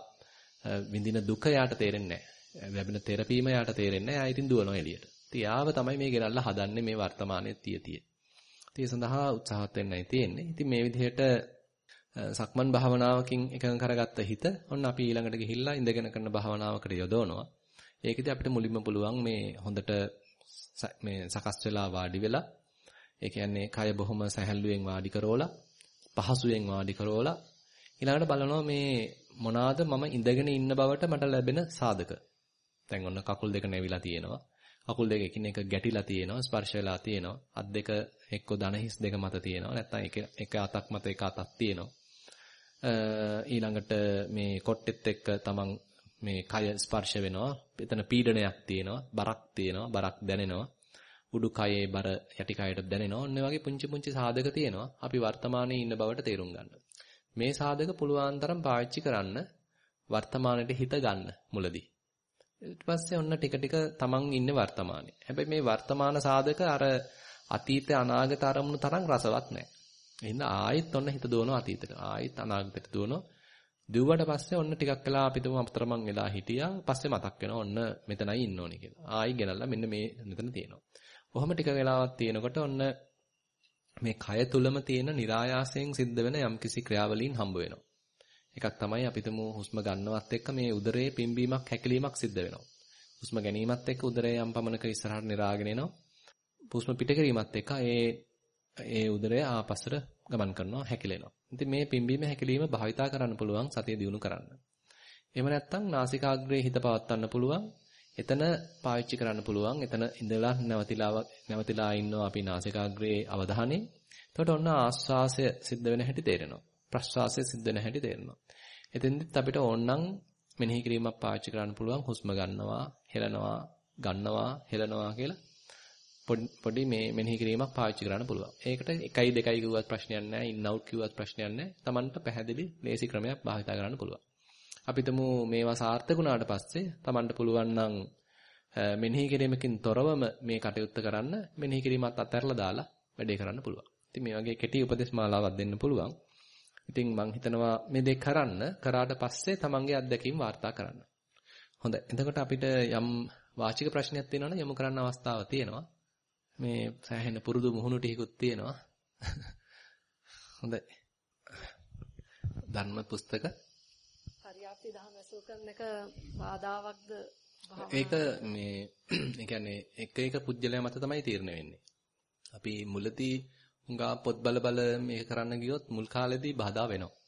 විඳින දුක යාට තේරෙන්නේ නැහැ. ලැබෙන තෙරපීම යාට තේරෙන්නේ නැහැ. ආ ඉතින් දුවනවා එළියට. ඉතින් යාව තමයි මේ ගෙනල්ලා හදන්නේ මේ වර්තමානයේ තිය තිය. ඒ සඳහා උත්සාහත් වෙන්නයි තියෙන්නේ. ඉතින් මේ විදිහට සක්මන් භාවනාවකින් එකඟ කරගත්ත හිත ඔන්න අපි ඊළඟට ගිහිල්ලා ඉඳගෙන කරන භාවනාවකට යොදවනවා. ඒකෙදි අපිට මුලින්ම පුළුවන් මේ හොඳට මේ සකස් වෙලා වාඩි වෙලා ඒ කියන්නේ කය බොහොම සැහැල්ලුවෙන් වාඩි කරවලා පහසුවෙන් වාඩි කරවලා ඊළඟට බලනවා මේ මොනවාද මම ඉඳගෙන ඉන්න බවට මට ලැබෙන සාධක. දැන් ඔන්න කකුල් දෙක නැවිලා තියෙනවා. කකුල් දෙක එකිනෙක ගැටිලා තියෙනවා, ස්පර්ශ වෙලා තියෙනවා. අත් දෙක එක්ක දන හිස් දෙක මත තියෙනවා. නැත්නම් එක එක අතක් මත එක අතක් තියෙනවා. ඊළඟට මේ කොට්ටෙත් එක්ක තමන් මේ කය ස්පර්ශ වෙනවා. එතන පීඩනයක් තියෙනවා, බරක් තියෙනවා, බරක් දැනෙනවා. උඩුකයේ බර යටි කයට දැනෙනවා. ඔන්න වගේ පුංචි පුංචි සාධක තියෙනවා. අපි වර්තමානයේ ඉන්න බවට තේරුම් ගන්න. මේ සාධක පුළුවන් තරම් පාවිච්චි කරන්න වර්තමානයේ හිත ගන්න මුලදී. ඊට පස්සේ ඔන්න ටික ටික තමන් ඉන්නේ වර්තමානයේ. හැබැයි මේ වර්තමාන සාධක අර අතීත අනාගත අරමුණු තරම් රසවත් නැහැ. එහෙනම් ආයෙත් ඔන්න හිත දුවනවා අතීතයට. ආයෙත් අනාගතයට දුවනවා. දුවුවට පස්සේ ඔන්න ටිකක් වෙලා අපි තුමු අතරමං වෙලා හිටියා. පස්සේ මතක් වෙනවා ඔන්න මෙතනයි ඉන්න ඕනේ කියලා. ආයි ගෙනල්ලා මෙන්න මේ මෙතන තියෙනවා. කොහොම ටික වෙලාවක් තියෙනකොට ඔන්න මේ කය තුලම තියෙන નિરાයාසයෙන් සිද්ධ වෙන යම්කිසි ක්‍රියාවලීන් හම්බ වෙනවා. එකක් තමයි අපි තුමු හුස්ම ගන්නවත් එක්ක මේ උදරයේ පිම්බීමක් හැකිලීමක් සිද්ධ වෙනවා. හුස්ම ගැනීමත් එක්ක උදරය යම් පමණක ඉස්සරහට නිරාගෙන එනවා. හුස්ම පිට කිරීමත් එක්ක ඒ ඒ උදරය ආපස්සට ගමන් කරනවා හැකිලෙනවා. ඉතින් මේ පිම්බීම හැකිලිම භාවිතා කරන්න පුළුවන් සතිය දිනු කරන්න. එහෙම නැත්නම් නාසිකාග්‍රේ හිත පවත්වන්න පුළුවන්. එතන පාවිච්චි කරන්න පුළුවන්. එතන ඉඳලා නැවතිලා නැවතිලා ඉන්නවා අපි නාසිකාග්‍රේ අවධානයේ. එතකොට ඔන්න ආස්වාසය සිද්ධ වෙන හැටි තේරෙනවා. ප්‍රශ්වාසය සිද්ධ වෙන හැටි තේරෙනවා. එතෙන්දිත් අපිට ඕනනම් මෙනෙහි කිරීමක් පාවිච්චි කරන්න පුළුවන්. හුස්ම ගන්නවා, හෙලනවා, ගන්නවා, හෙලනවා කියලා පොඩි මේ මෙනෙහි කිරීමක් පාවිච්චි කරන්න පුළුවන්. ඒකට 1යි 2යි කිව්වත් ප්‍රශ්නයක් නැහැ. ඉන් අවුට් කිව්වත් ප්‍රශ්නයක් නැහැ. Tamanට පැහැදිලි ලේසි ක්‍රමයක් භාවිතා කරන්න පුළුවන්. අපිටම මේවා සාර්ථක වුණාට පස්සේ Tamanට පුළුවන් නම් මෙනෙහි කිරීමකින් තොරවම මේ කටයුත්ත කරන්න මෙනෙහි කිරීමත් අත්හැරලා දාලා වැඩේ කරන්න පුළුවන්. ඉතින් මේ වගේ කෙටි උපදේශ මාලාවක් දෙන්න පුළුවන්. ඉතින් මම හිතනවා මේ දෙක කරන්න කරාට පස්සේ Tamanගේ අත්දැකීම් වාර්තා කරන්න. හොඳයි. එතකොට අපිට යම් වාචික ප්‍රශ්නයක් තියෙනවා නම් යොමු කරන්න අවස්ථාවක් තියෙනවා. මේ සෑහෙන පුරුදු මුහුණු ටිකකුත් තියෙනවා. හොඳයි. ධර්ම පුස්තක පරියාප්ති දහම ඇසුර කරන එක බාධාවක්ද ඒක මේ ඒ කියන්නේ එක එක පුජ්‍යලයා මත තමයි තීරණය වෙන්නේ. අපි මුලදී හුඟා පොත් බල බල මේක කරන්න ගියොත් මුල් කාලෙදී බාධා වෙනවා.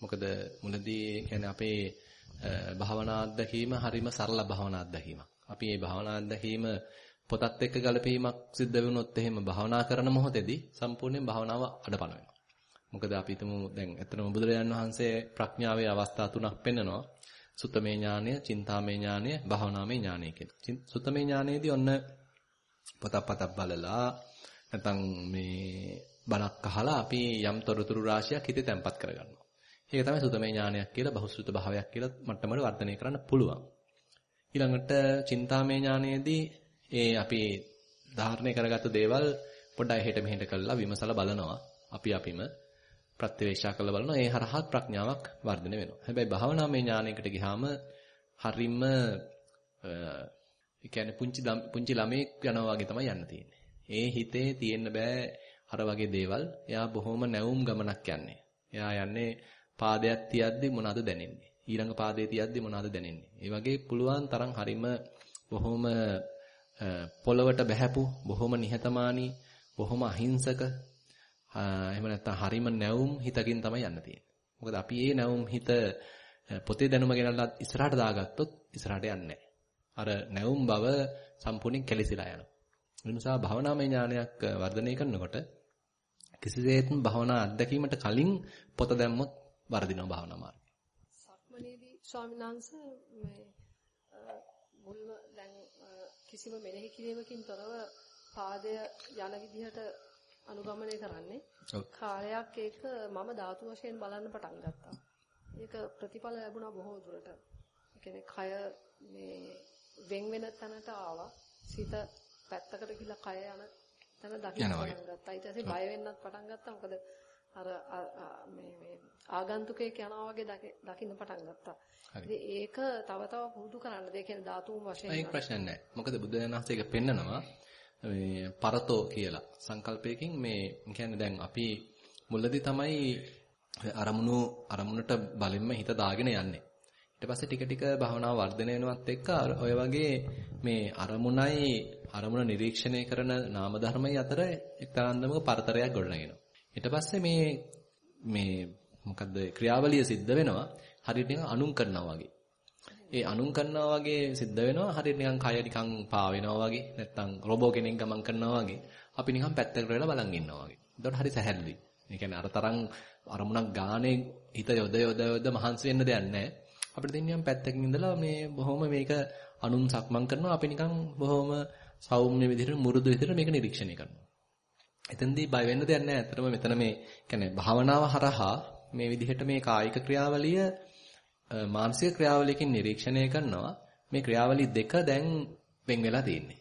මොකද මුලදී කියන්නේ අපේ භාවනා අත්දැකීම හරිම සරල භාවනා අත්දැකීමක්. අපි මේ භාවනා අත්දැකීම පොතත් එක්ක ගැලපීමක් සිද්ධ වුණොත් එහෙම භාවනා කරන මොහොතේදී සම්පූර්ණයෙන් භාවනාව අඩපණ වෙනවා. මොකද අපි හිතමු දැන් ඇත්තටම බුදුරජාණන් වහන්සේ ප්‍රඥාවේ අවස්ථා තුනක් පෙන්නනවා. සුත්තමේ ඥානය, චින්තාමේ ඥානය, භාවනාමේ ඥානය කියලා. සුත්තමේ ඥානයේදී ඔන්න පොතක් පතක් බලලා නැත්නම් මේ බණක් අහලා අපි යම් තොරතුරු රාශියක් හිතේ තැම්පත් කරගන්නවා. ඒක තමයි සුතමේ ඥානයක් කියලා බහුසුත භාවයක් කියලා මට්ටමකට වර්ධනය කරන්න පුළුවන්. ඊළඟට චින්තාමේ ඥානයේදී ඒ අපි ධාරණය කරගත්තු දේවල් පොඩ්ඩයි හෙට මෙහෙට කළා විමසලා බලනවා. අපි අපිම ප්‍රත්‍යවේක්ෂා කරලා බලනවා. ඒ හරහා ප්‍රඥාවක් වර්ධනය වෙනවා. හැබැයි භාවනාමය ඥානයකට ගියාම හරිම ඒ කියන්නේ පුංචි පුංචි ළමෙක් යනවා වගේ තමයි යන්න තියෙන්නේ. ඒ හිතේ තියෙන්න බෑ අර වගේ දේවල්. එයා බොහොම නැවුම් ගමනක් යන්නේ. එයා යන්නේ පාදයක් තියද්දි මොනවද දැනෙන්නේ? ඊළඟ පාදයේ තියද්දි මොනවද දැනෙන්නේ? ඒ වගේ පුළුවන් තරම් හරිම බොහොම පොළවට බැහැපු බොහොම නිහතමානී බොහොම අහිංසක එහෙම නැත්නම් හරිම නැවුම් හිතකින් තමයි යන්න තියෙන්නේ. මොකද අපි මේ නැවුම් හිත පොතේ දැනුම ගෙනල්ලා ඉස්සරහට දාගත්තොත් ඉස්සරහට යන්නේ අර නැවුම් බව සම්පූර්ණයෙන් කෙලසිලා යනවා. ඒ නිසා භාවනාමය ඥානයක් වර්ධනය කරනකොට කිසිසේත්ම භාවනා අත්දැකීමට කලින් පොත දැම්මොත් වර්ධිනවා භාවනා මාර්ගය. සක්මනේදී ස්වාමීන් වහන්සේ මේ මුල්ම දැන් කිසිම මෙනෙහි කිරීමකින් තොරව පාදය යන විදිහට අනුගමනය කරන්නේ. කාලයක් ඒක මම ධාතු වශයෙන් බලන්න පටන් ගත්තා. ඒක ප්‍රතිඵල ලැබුණා බොහෝ දුරට. ඒ කය මේ වෙන් වෙන තැනට ආවා. සිත පැත්තකට ගිහලා කය යන තැන දකින්න පටන් ගත්තා. ඊට පස්සේ බය වෙන්නත් පටන් ගත්තා. මොකද අර මේ මේ ආගන්තුකයෙක් යනවා වගේ දකින්න පටන් ගත්තා. ඉතින් ඒක තව තව පුරුදු කරන්න. ඒ කියන්නේ ධාතුන් වශයෙන්. ඒක ප්‍රශ්න නැහැ. මොකද බුදුන් වහන්සේ ඒක පෙන්නනවා මේ පරතෝ කියලා සංකල්පයකින් මේ කියන්නේ දැන් අපි මුලදී තමයි අරමුණු අරමුණට බලින්ම හිත දාගෙන යන්නේ. ඊට පස්සේ ටික ටික භාවනාව වර්ධනය වෙනවත් එක්ක ඔය වගේ මේ අරමුණයි අරමුණ නිරීක්ෂණය කරන නාම ධර්මයි අතර එක්තරාන්දමක පරතරයක් ගොඩනගෙනවා. ඊට පස්සේ මේ මේ මොකද්ද ක්‍රියාවලිය සිද්ධ වෙනවා හරියට නිකන් අනුන් කරනවා වගේ. ඒ අනුන් කරනවා වගේ සිද්ධ වෙනවා හරියට නිකන් කය නිකන් පා වෙනවා වගේ නැත්තම් රොබෝ කෙනෙක් ගමන් කරනවා වගේ අපි නිකන් පැත්තකට වෙලා බලන් ඉන්නවා වගේ. එතකොට හරි සැහැල්ලුයි. ඒ කියන්නේ අර තරම් අරමුණක් ගානේ හිත යොද යොද යොද මහන්සි වෙන්න දෙයක් නැහැ. අපිට දෙන්නේ පැත්තකින් ඉඳලා මේ බොහොම මේක අනුන් සක්මන් කරනවා අපි නිකන් බොහොම සෞම්‍ය විදිහට මුරුදු විදිහට මේක නිරීක්ෂණය කරනවා. එතෙන්දී බය වෙන්න දෙයක් නැහැ. ඇත්තටම මෙතන මේ කියන්නේ භාවනාව හරහා මේ විදිහට මේ කායික ක්‍රියාවලිය මානසික ක්‍රියාවලියකින් නිරීක්ෂණය කරනවා. මේ ක්‍රියාවලි දෙක දැන් වෙන් වෙලා තියෙන්නේ.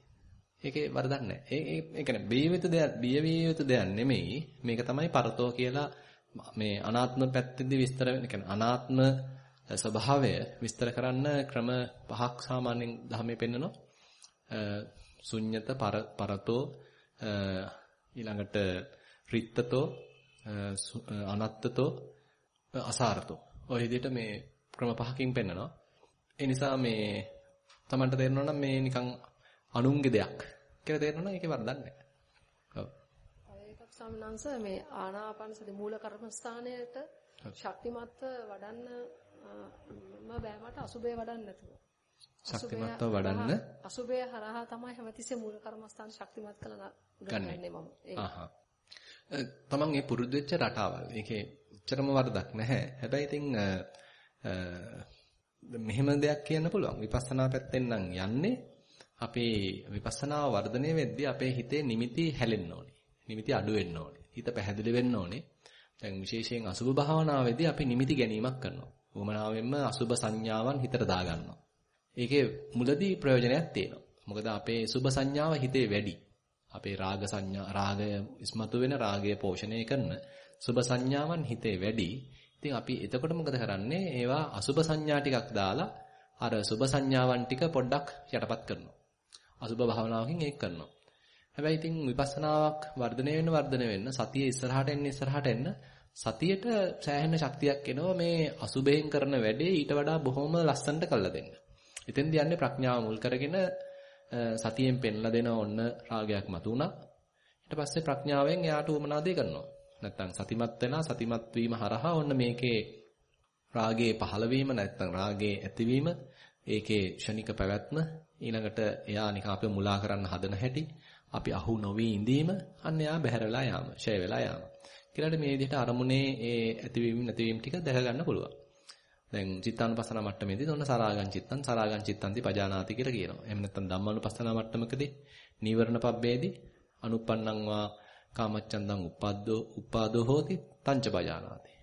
ඒකේ වරදක් නැහැ. ඒ ඒ කියන්නේ බිය යුතු දෙයක් බිය විය යුතු දෙයක් නෙමෙයි. මේක තමයි පරතෝ කියලා මේ අනාත්ම පැත්තේදී විස්තර වෙන කියන්නේ අනාත්ම ස්වභාවය විස්තර කරන්න ක්‍රම පහක් සාමාන්‍යයෙන් ධර්මයේ පෙන්නනවා. ශුන්්‍යත පරතෝ ඊළඟට රිත්තතෝ අනත්තතෝ අසාරතෝ ඔය විදිහට මේ ක්‍රම පහකින් පෙන්නනවා ඒ නිසා මේ Tamanට තේරෙනවා නම් මේ නිකන් අනුන්ගේ දෙයක් කියලා තේරෙනවා නම් ඒකේ වරදක් නැහැ. ඔව්. ඒකක් සම්නංශ මේ ආනාපාන සති මූල කර්මස්ථානයට ශක්තිමත්ව වඩන්න මම බෑ මට අසුබේ වඩන්න නැතුව. ශක්තිමත්ව වඩන්න අසුබේ හරහා තමයි හැමතිස්සේ මූල කර්මස්ථාන ශක්තිමත් කළා ගන්නන්නේ මම. ආහ්. තමන් මේ පුරුදු වෙච්ච රටාවල්. ඒකේ එච්චරම වරදක් නැහැ. හැබැයි ඉතින් මෙහෙම දෙයක් කියන්න පුළුවන්. විපස්සනා පැත්තෙන් නම් යන්නේ අපේ විපස්සනාව වර්ධනය වෙද්දී අපේ හිතේ නිමිති හැලෙන්න ඕනේ. නිමිති අඩු වෙන්න ඕනේ. හිත පැහැදිලි වෙන්න ඕනේ. දැන් විශේෂයෙන් අසුභ භාවනාවේදී අපි නිමිති ගැනීමක් කරනවා. උමනාවෙන්ම අසුභ සංඥාවන් හිතට දාගන්නවා. ඒකේ මුලදී ප්‍රයෝජනයක් තියෙනවා. මොකද අපේ සුභ සංඥාව හිතේ වැඩි. අපේ රාග සංඥා රාගය ඉස්මතු වෙන රාගය පෝෂණය කරන සුභ සංඥාවන් හිතේ වැඩි. ඉතින් අපි එතකොට මොකද කරන්නේ? ඒවා අසුභ සංඥා ටිකක් දාලා අර සුභ සංඥාවන් ටික පොඩ්ඩක් යටපත් කරනවා. අසුභ භාවනාවකින් ඒක කරනවා. හැබැයි ඉතින් විපස්සනාවක් වර්ධනය වෙන්න වර්ධනය වෙන්න සතිය ඉස්සරහට එන්න ඉස්සරහට එන්න සතියට සෑහෙන ශක්තියක් එනවා මේ අසුභයෙන් කරන වැඩේ ඊට වඩා බොහොම ලස්සනට කළා දෙන්න. එතෙන්දී යන්නේ ප්‍රඥාව මුල් කරගෙන සතියෙන් පෙන්ලා දෙන ඔන්න රාගයක් මතුණා. ඊට පස්සේ ප්‍රඥාවෙන් එයාට උමනා දේ කරනවා. නැත්තම් සතිමත් වෙනා සතිමත් වීම හරහා ඔන්න මේකේ රාගයේ පහළ වීම නැත්තම් රාගයේ ඇතිවීම ඒකේ ෂණික පැවැත්ම ඊළඟට එයා නිකන් අපේ මුලා කරන්න හදන හැටි අපි අහු නොවි ඉඳීම අන්න එයා බැහැරලා යාම ෂය වෙලා යාම. කියලාට මේ විදිහට අරමුණේ ඒ ඇතිවීම නැතිවීම ටික දැක ගන්න පුළුවන්. දැන් චිත්තානුපස්සන මට්ටමේදී ඔන්න සරාගං චිත්තං සරාගං චිත්තන්ති පජානාති කියලා කියනවා. එහෙම නැත්නම් ධම්මානුපස්සන මට්ටමකදී නීවරණ පබ්බේදී අනුප්පන්නං වා කාමච්ඡන්දං උපද්දෝ උපාදෝ හෝති තංච පජානාති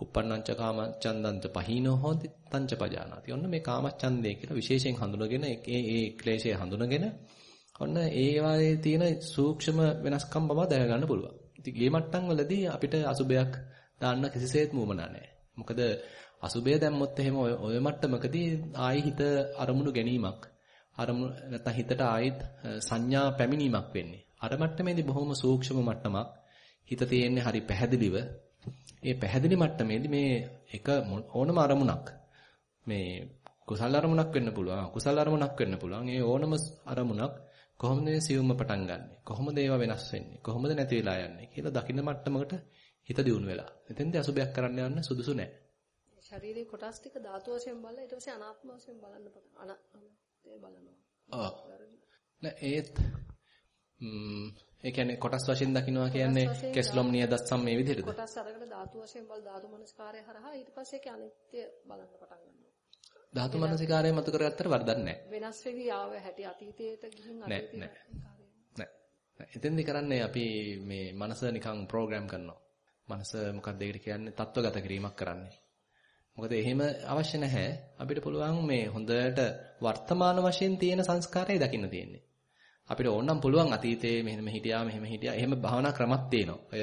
uppannancha කාමච්ඡන්දන්ත පහීනෝ හොන්ති තංච පජානාති. ඔන්න මේ කාමච්ඡන්දය කියලා විශේෂයෙන් හඳුනගෙන ඒ ඒ ක්ලේශය හඳුනගෙන ඔන්න ඒ වායේ තියෙන සූක්ෂම වෙනස්කම් බව දැක ගන්න පුළුවන්. ඉතින් මේ මට්ටම් වලදී අපිට අසුබයක් දාන්න කිසිසේත් මුවමනා නැහැ. මොකද අසුබය දැම්මොත් එහෙම ඔය මට්ටමකදී ආයි හිත අරමුණු ගැනීමක් අරමුණ නැත්නම් හිතට ආයිත් සංඥා පැමිණීමක් වෙන්නේ. අර මට්ටමේදී බොහොම සූක්ෂම මට්ටමක්. හිත තියෙන්නේ හරි පැහැදිලිව. ඒ පැහැදිලි මට්ටමේදී මේ එක ඕනම අරමුණක් මේ කුසල අරමුණක් වෙන්න පුළුවන් අකුසල අරමුණක් වෙන්න පුළුවන්. ඒ ඕනම අරමුණක් කොහොමද මේ සියුම්ම පටන් ගන්නෙ? කොහොමද ඒවා වෙනස් වෙන්නේ? කොහොමද නැති වෙලා යන්නේ කියලා දකින්න මට්ටමකට හිත දියුණු වෙලා. එතෙන්දී අසුබයක් කරන්න යන්න සුදුසු නැහැ ශරීරයේ කොටස් ටික ධාතු වශයෙන් බලලා ඊට පස්සේ අනාත්ම වශයෙන් බලන්න පටන් අනාත්මය බලනවා. ඔව් නෑ ඒත් ඒ කියන්නේ කොටස් වශයෙන් දකින්නවා කියන්නේ කෙස්ලොම් නියදස්සම් මේ විදිහටද? කොටස් අරගෙන ධාතු වශයෙන් බල ධාතු මනස්කාරය හරහා ඊට පස්සේ ඒක අනිත්‍ය බලන්න පටන් ගන්නවා. ධාතු මනසිකාරය මතු කරගත්තට වරදක් නැහැ. වෙනස් වෙවි ආව හැටි අතීතයට ගිහින් අතීතයට. එතෙන්දි කරන්නේ අපි මේ මනස නිකන් ප්‍රෝග්‍රෑම් කරනවා. මනස මොකක්ද ඒකට කියන්නේ තත්වගත කිරීමක් කරන්නේ. මොකද එහෙම අවශ්‍ය නැහැ. අපිට පුළුවන් මේ හොඳට වර්තමාන වශයෙන් තියෙන සංස්කාරය දකින්න තියෙන්නේ. අපිට ඕනනම් පුළුවන් අතීතයේ මෙහෙම හිටියා මෙහෙම හිටියා එහෙම භාවනා ක්‍රමත් තියෙනවා. ඔය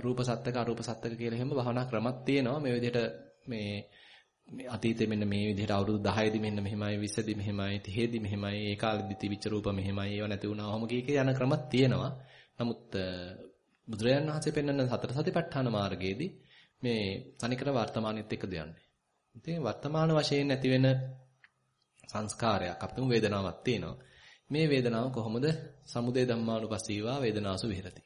රූප සත්‍යක අරූප සත්‍යක කියලා එහෙම භාවනා ක්‍රමත් තියෙනවා. මේ විදිහට මේ අතීතේ මෙන්න මේ විදිහට අවුරුදු 10 දී මෙන්න මෙහෙමයි 20 දී මෙහෙමයි 30 දී මෙහෙමයි ඒ කාලෙදි තිබිච්ච රූප මෙහෙමයි ඒව නැති වුණා. ඔහොම කීක යන ක්‍රමත් තියෙනවා. නමුත් බුදුරජාණන් වහන්සේ පෙන්වන සතර සතිපට්ඨාන මාර්ගයේදී මේ තනිකර වර්තමානෙත් එක්ක දෙන්නේ. ඉතින් වර්තමාන වශයෙන් ඇති වෙන සංස්කාරයක් අපිට වේදනාවක් තියෙනවා. මේ වේදනාව කොහොමද සමුදය ධම්මානුපස්සීවා වේදනාසු විහෙරති.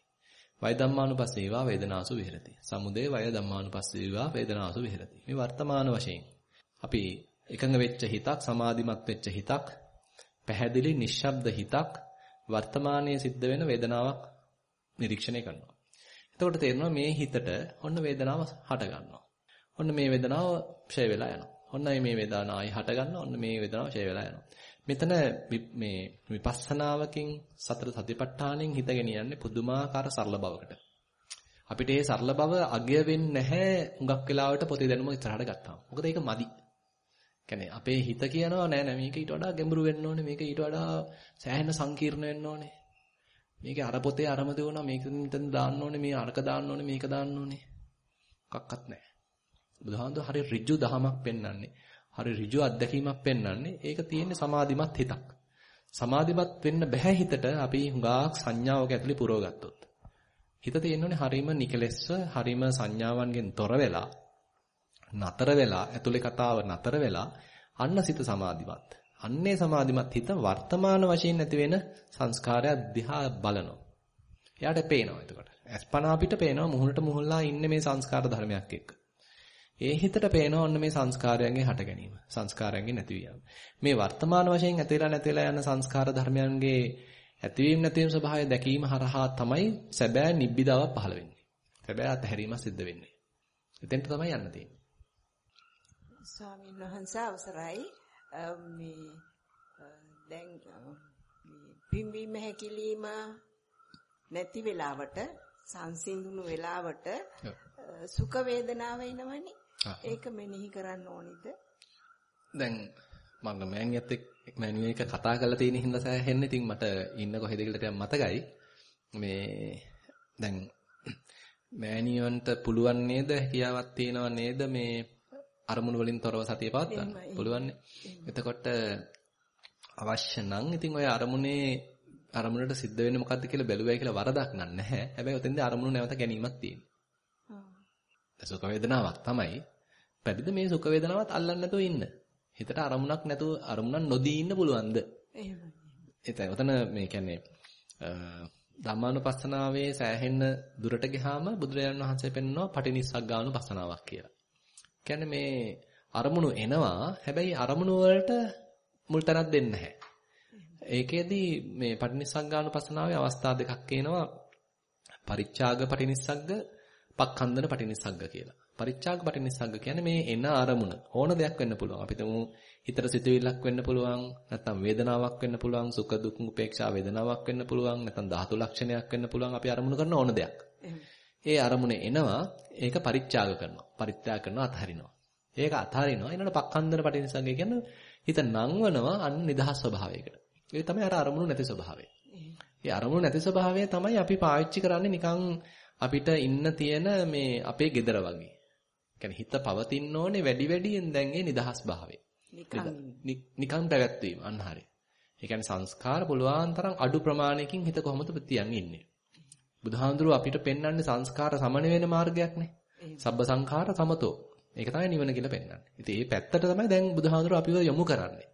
වය ධම්මානුපස්සීවා වේදනාසු විහෙරති. සමුදය වය ධම්මානුපස්සීවා වේදනාසු විහෙරති. මේ වර්තමාන වශයෙන් අපි එකඟ වෙච්ච හිතක් සමාධිමත් වෙච්ච හිතක් පැහැදිලි නිශ්ශබ්ද හිතක් වර්තමානයේ සිද්ධ වෙන වේදනාවක් නිරීක්ෂණය කරනවා. එතකොට තේරෙනවා මේ හිතට ඔන්න වේදනාව හට ගන්නවා. ඔන්න මේ වේදනාව ක්ෂය වෙලා යනවා. ඔන්න මේ වේදනාව ආයි හට ගන්නවා. ඔන්න මේ වේදනාව ක්ෂය වෙලා යනවා. මෙතන මේ විපස්සනාවකින් සතර සතිපට්ඨානෙන් හිත ගෙනියන්නේ පුදුමාකාර සරල බවකට. අපිට මේ සරල බව අගය වෙන්නේ නැහැ හුඟක් වෙලාවට පොතේ දැනුම ඉස්සරහට ගත්තාම. මොකද ඒක මදි. කියන්නේ අපේ හිත කියනවා නෑ නෑ මේක ඊට වඩා ගැඹුරු වෙන්න ඕනේ මේක ඊට වඩා සෑහෙන සංකීර්ණ වෙන්න ඕනේ. මේකේ අර පොතේ අරම දෙවනවා මේක මෙතන දාන්න ඕනේ මේ අරක දාන්න ඕනේ මේක දාන්න ඕනේ. මොකක්වත් නෑ. බුදුහාමුදුර හරි ඍජු දහමක් පෙන්වන්නේ. හරි ඍජු අත්දැකීමක් පෙන්වන්නේ. ඒක තියෙන්නේ සමාධිමත් හිතක්. සමාධිමත් වෙන්න බෑ හිතට අපි හුඟක් සංඥාවක ඇතුලේ පුරවගත්තොත්. හිත තියෙන්නේ හරීම නිකලෙස්ව, හරීම සංඥාවන්ගෙන් තොර වෙලා, නතර වෙලා, ඇතුලේ කතාව නතර වෙලා, අන්න සිත සමාධිමත්. අන්නේ සමාධිමත් හිත වර්තමාන වශයෙන් නැති වෙන සංස්කාරය දිහා බලනවා. එයාට පේනවා එතකොට. අස්පනා අපිට පේනවා මුහුණට මුහුණලා ඉන්නේ මේ සංස්කාර ධර්මයක් එක්ක. ඒ හිතට පේනවා ඔන්න මේ සංස්කාරයන්ගේ හට ගැනීම. සංස්කාරයන්ගේ නැතිවීම. මේ වර්තමාන වශයෙන් ඇතිලා නැතිලා යන සංස්කාර ධර්මයන්ගේ ඇතිවීම නැතිවීම ස්වභාවය දැකීම හරහා තමයි සැබෑ නිබ්බිදාව පහළ වෙන්නේ. සැබෑ අත්හැරීම සිද්ධ වෙන්නේ. එතෙන්ට තමයි යන්න තියෙන්නේ. ස්වාමීන් වහන්සේ අවසරයි මේ දැන් මේ පිම්බීම හැකිලිම නැති වෙලාවට සංසිඳුණු වෙලාවට සුඛ වේදනාව එනවනේ. ඒක මෙනෙහි කරන්න ඕනිද? දැන් මම මෑණියත් එක්ක මෑණියෝ එක කතා කරලා තියෙන හින්දා සෑහෙන්න ඉතින් මට ඉන්න කොහෙද කියලා ටිකක් මතකයි. මේ දැන් මෑණියන්ට පුළුවන් නේද හැකියාවක් තියෙනව නේද මේ අරමුණු වලින් තොරව සතිය පවත්වන්න පුළුවන් එතකොට අවශ්‍ය නම් ඉතින් ඔය අරමුණේ අරමුණට සිද්ධ වෙන්නේ මොකද්ද කියලා බැලුවයි කියලා වරදක් නැහැ. හැබැයි ඔතෙන්දී අරමුණු නැවත ගැනීමක් තියෙනවා. සුඛ වේදනාවක් තමයි. පැවිද මේ සුඛ වේදනාවත් අල්ලන්න නැතුව ඉන්න. හිතට අරමුණක් නැතුව අරමුණක් නොදී ඉන්න පුළුවන්ද? එහෙමයි. එතන ඔතන මේ කියන්නේ ධම්මානුපස්සනාවේ සෑහෙන්න දුරට ගියාම බුදුරජාණන් වහන්සේ පෙන්වනවා පටිනිස්සග්ගානුපස්සනාවක් කියලා. කියන්නේ මේ අරමුණු එනවා හැබැයි අරමුණු වලට මුල් තැනක් දෙන්නේ නැහැ. ඒකෙදී මේ පටිනිස්සග්ගානුපස්සනාවේ අවස්ථා දෙකක් එනවා. පරිච්ඡාග පටිනිස්සග්ග, පක්ඛන්දන පටිනිස්සග්ග කියලා. පරිච්ඡාග පටිනිස්සග්ග කියන්නේ මේ එන අරමුණ ඕන දෙයක් වෙන්න පුළුවන්. අපි තුමු හිතට සිතුවිල්ලක් වෙන්න පුළුවන්, නැත්නම් වේදනාවක් වෙන්න පුළුවන්, සුඛ දුක් උපේක්ෂා වේදනාවක් වෙන්න පුළුවන්, නැත්නම් ධාතු ලක්ෂණයක් වෙන්න පුළුවන්. අපි අරමුණු කරන ඕන දෙයක්. ඒ අරමුණ එනවා, ඒක පරිච්ඡාග කරනවා. පරිත්‍යාග කරනවා, අතහරිනවා. ඒක අතහරිනවා. ඊළඟට පක්ඛන්දන පටිනිස්සග්ග කියන්නේ හිත නංවනවා අන්න නිදහස් ස්වභාවයකට. ඒ තමයි අර අරමුණු නැති ස්වභාවය. ඒ අරමුණු නැති ස්වභාවය තමයි අපි පාවිච්චි කරන්නේ නිකන් අපිට ඉන්න තියෙන මේ අපේ gedara වගේ. කියන්නේ හිත පවතින්න ඕනේ වැඩි වැඩියෙන් දැන් ඒ නිදහස් භාවය. නිකන් පැවැත්වීම අන්න හරිය. ඒ කියන්නේ සංස්කාර පුළුවන් තරම් අඩු ප්‍රමාණයකින් හිත කොහොමද තියන් ඉන්නේ. බුදුහාඳුරුව අපිට පෙන්වන්නේ සංස්කාර සමන වෙන මාර්ගයක්නේ. සබ්බ සංඛාර සමතෝ. ඒක තමයි නිවන කියලා පෙන්වන්නේ. ඉතින් මේ පැත්තට තමයි දැන් බුදුහාඳුරුව අපිව යොමු කරන්නේ.